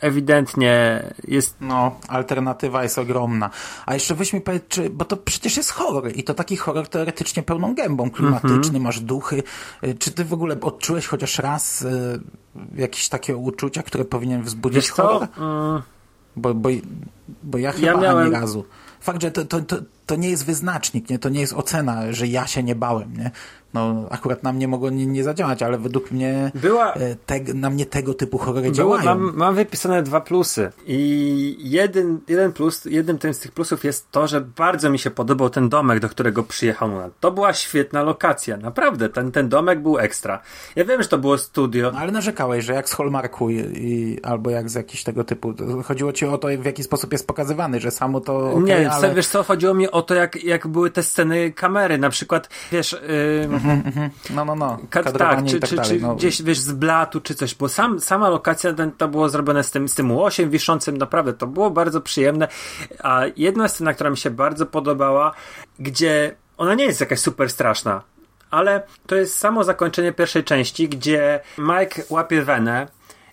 ewidentnie jest. No, alternatywa jest ogromna. A jeszcze weź mi powiedz, czy, bo to przecież jest horror i to taki horror teoretycznie pełną gębą, klimatyczny, mm -hmm. masz duchy. Y, czy ty w ogóle odczułeś chociaż raz y, jakieś takie uczucia, które powinien wzbudzić Wiesz horror? Co? Y bo, bo, bo ja chyba ja miałem... ani razu. Fakt, że to, to, to, to nie jest wyznacznik, nie? to nie jest ocena, że ja się nie bałem. Nie? no akurat na mnie mogło nie, nie zadziałać, ale według mnie Była... E, te, na mnie tego typu horrory działają. Mam, mam wypisane dwa plusy i jeden, jeden plus, jednym z tych plusów jest to, że bardzo mi się podobał ten domek, do którego przyjechał. To była świetna lokacja, naprawdę, ten, ten domek był ekstra. Ja wiem, że to było studio. No, ale narzekałeś, że jak z Hallmarku i, i, albo jak z jakichś tego typu, chodziło ci o to, w jaki sposób jest pokazywany, że samo to okay, Nie, ale... wiesz co, chodziło mi o to, jak, jak były te sceny kamery, na przykład, wiesz... Yy no, no, no. Kad, tak, czy, tak czy, dalej, czy no. gdzieś wiesz z blatu, czy coś, bo sam, sama lokacja to było zrobione z tym, z tym łosiem wiszącym, naprawdę to było bardzo przyjemne. A jedna scena, która mi się bardzo podobała, gdzie ona nie jest jakaś super straszna, ale to jest samo zakończenie pierwszej części, gdzie Mike łapie wenę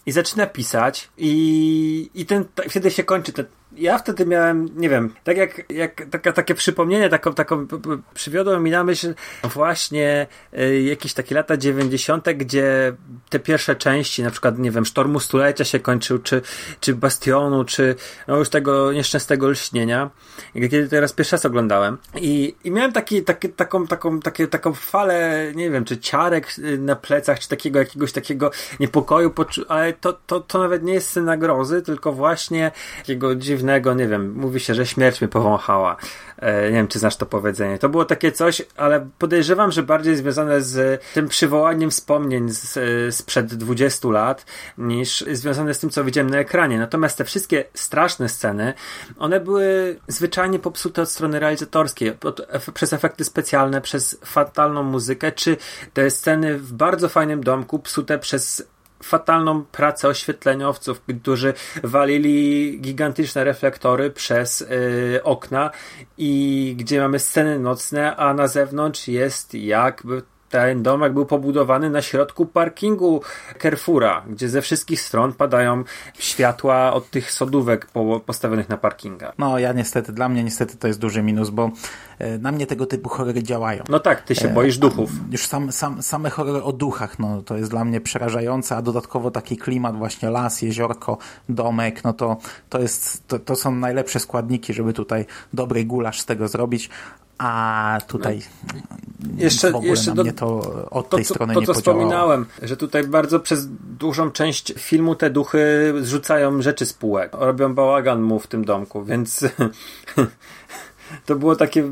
i zaczyna pisać i, i ten, wtedy się kończy ten, ja wtedy miałem, nie wiem, tak jak, jak taka, takie przypomnienie, taką, taką przywiodło mi na myśl właśnie y, jakieś takie lata 90., gdzie te pierwsze części, na przykład, nie wiem, Sztormu Stulecia się kończył, czy, czy Bastionu, czy no już tego nieszczęsnego lśnienia, kiedy teraz pierwszy raz oglądałem. I, i miałem taki, taki, taką, taką, takie, taką falę, nie wiem, czy ciarek y, na plecach, czy takiego jakiegoś takiego niepokoju, ale to, to, to nawet nie jest scena grozy, tylko właśnie takiego dziwnego nie wiem, mówi się, że śmierć mnie powąchała. E, nie wiem, czy znasz to powiedzenie. To było takie coś, ale podejrzewam, że bardziej związane z tym przywołaniem wspomnień z, sprzed 20 lat, niż związane z tym, co widziałem na ekranie. Natomiast te wszystkie straszne sceny, one były zwyczajnie popsute od strony realizatorskiej, od, przez efekty specjalne, przez fatalną muzykę, czy te sceny w bardzo fajnym domku psute przez fatalną pracę oświetleniowców, którzy walili gigantyczne reflektory przez y, okna i gdzie mamy sceny nocne, a na zewnątrz jest jakby ten domek był pobudowany na środku parkingu Carrefoura, gdzie ze wszystkich stron padają światła od tych sodówek postawionych na parkingach. No ja niestety, dla mnie niestety to jest duży minus, bo e, na mnie tego typu horrory działają. No tak, ty się boisz duchów. Już sam, sam, same horrory o duchach, no to jest dla mnie przerażające, a dodatkowo taki klimat, właśnie las, jeziorko, domek, no to, to jest, to, to są najlepsze składniki, żeby tutaj dobry gulasz z tego zrobić, a tutaj jeszcze, w ogóle jeszcze do, mnie to od to, tej strony to, nie co wspominałem, że tutaj bardzo przez dużą część filmu te duchy zrzucają rzeczy z półek. Robią bałagan mu w tym domku, więc [laughs] to było takie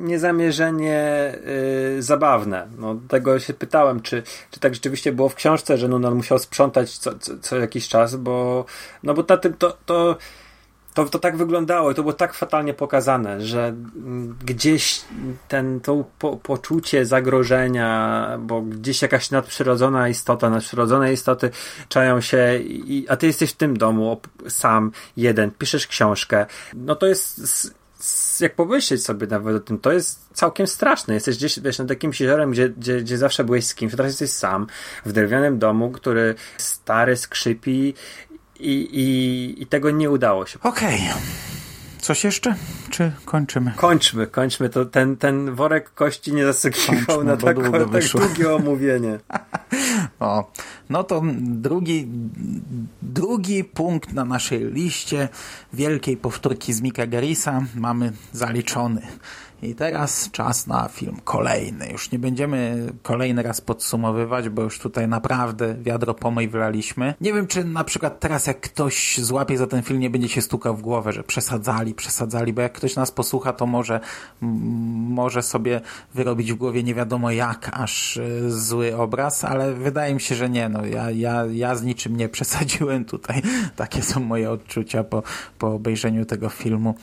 niezamierzenie yy, zabawne. No, tego się pytałem, czy, czy tak rzeczywiście było w książce, że Nunan musiał sprzątać co, co, co jakiś czas, bo no bo na tym to, to to, to tak wyglądało i to było tak fatalnie pokazane, że gdzieś ten, to po, poczucie zagrożenia, bo gdzieś jakaś nadprzyrodzona istota, nadprzyrodzone istoty czają się, i, a ty jesteś w tym domu sam, jeden, piszesz książkę, no to jest jak pomyśleć sobie nawet o tym, to jest całkiem straszne. Jesteś gdzieś wiesz, nad jakimś jeziorem, gdzie, gdzie, gdzie zawsze byłeś z kimś, teraz jesteś sam, w drewnianym domu, który stary, skrzypi i, i, i tego nie udało się. Okej. Okay. Coś jeszcze? Czy kończymy? Kończmy, kończmy. To ten, ten worek kości nie zasykiwał na tak, tak długie omówienie. [laughs] o, no to drugi, drugi punkt na naszej liście wielkiej powtórki z Mika Garisa mamy zaliczony. I teraz czas na film kolejny. Już nie będziemy kolejny raz podsumowywać, bo już tutaj naprawdę wiadro pomyj wylaliśmy. Nie wiem, czy na przykład teraz jak ktoś złapie za ten film, nie będzie się stukał w głowę, że przesadzali, przesadzali, bo jak ktoś nas posłucha, to może, może sobie wyrobić w głowie nie wiadomo jak, aż e, zły obraz, ale wydaje mi się, że nie. No, ja, ja, ja z niczym nie przesadziłem tutaj. [laughs] Takie są moje odczucia po, po obejrzeniu tego filmu.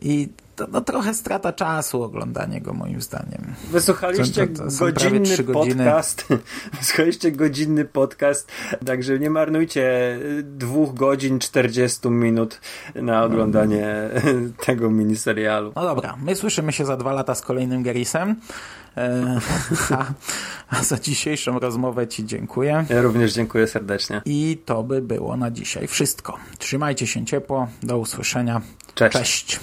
I to no, trochę strata czasu oglądanie go moim zdaniem. Wysłuchaliście to, to, to godzinny podcast. [laughs] Wysłuchaliście godzinny podcast, także nie marnujcie dwóch godzin 40 minut na oglądanie no. [laughs] tego miniserialu. No dobra, my słyszymy się za dwa lata z kolejnym Gerisem. E, [laughs] a, a za dzisiejszą rozmowę Ci dziękuję. Ja również dziękuję serdecznie. I to by było na dzisiaj wszystko. Trzymajcie się ciepło. Do usłyszenia. Cześć. Cześć.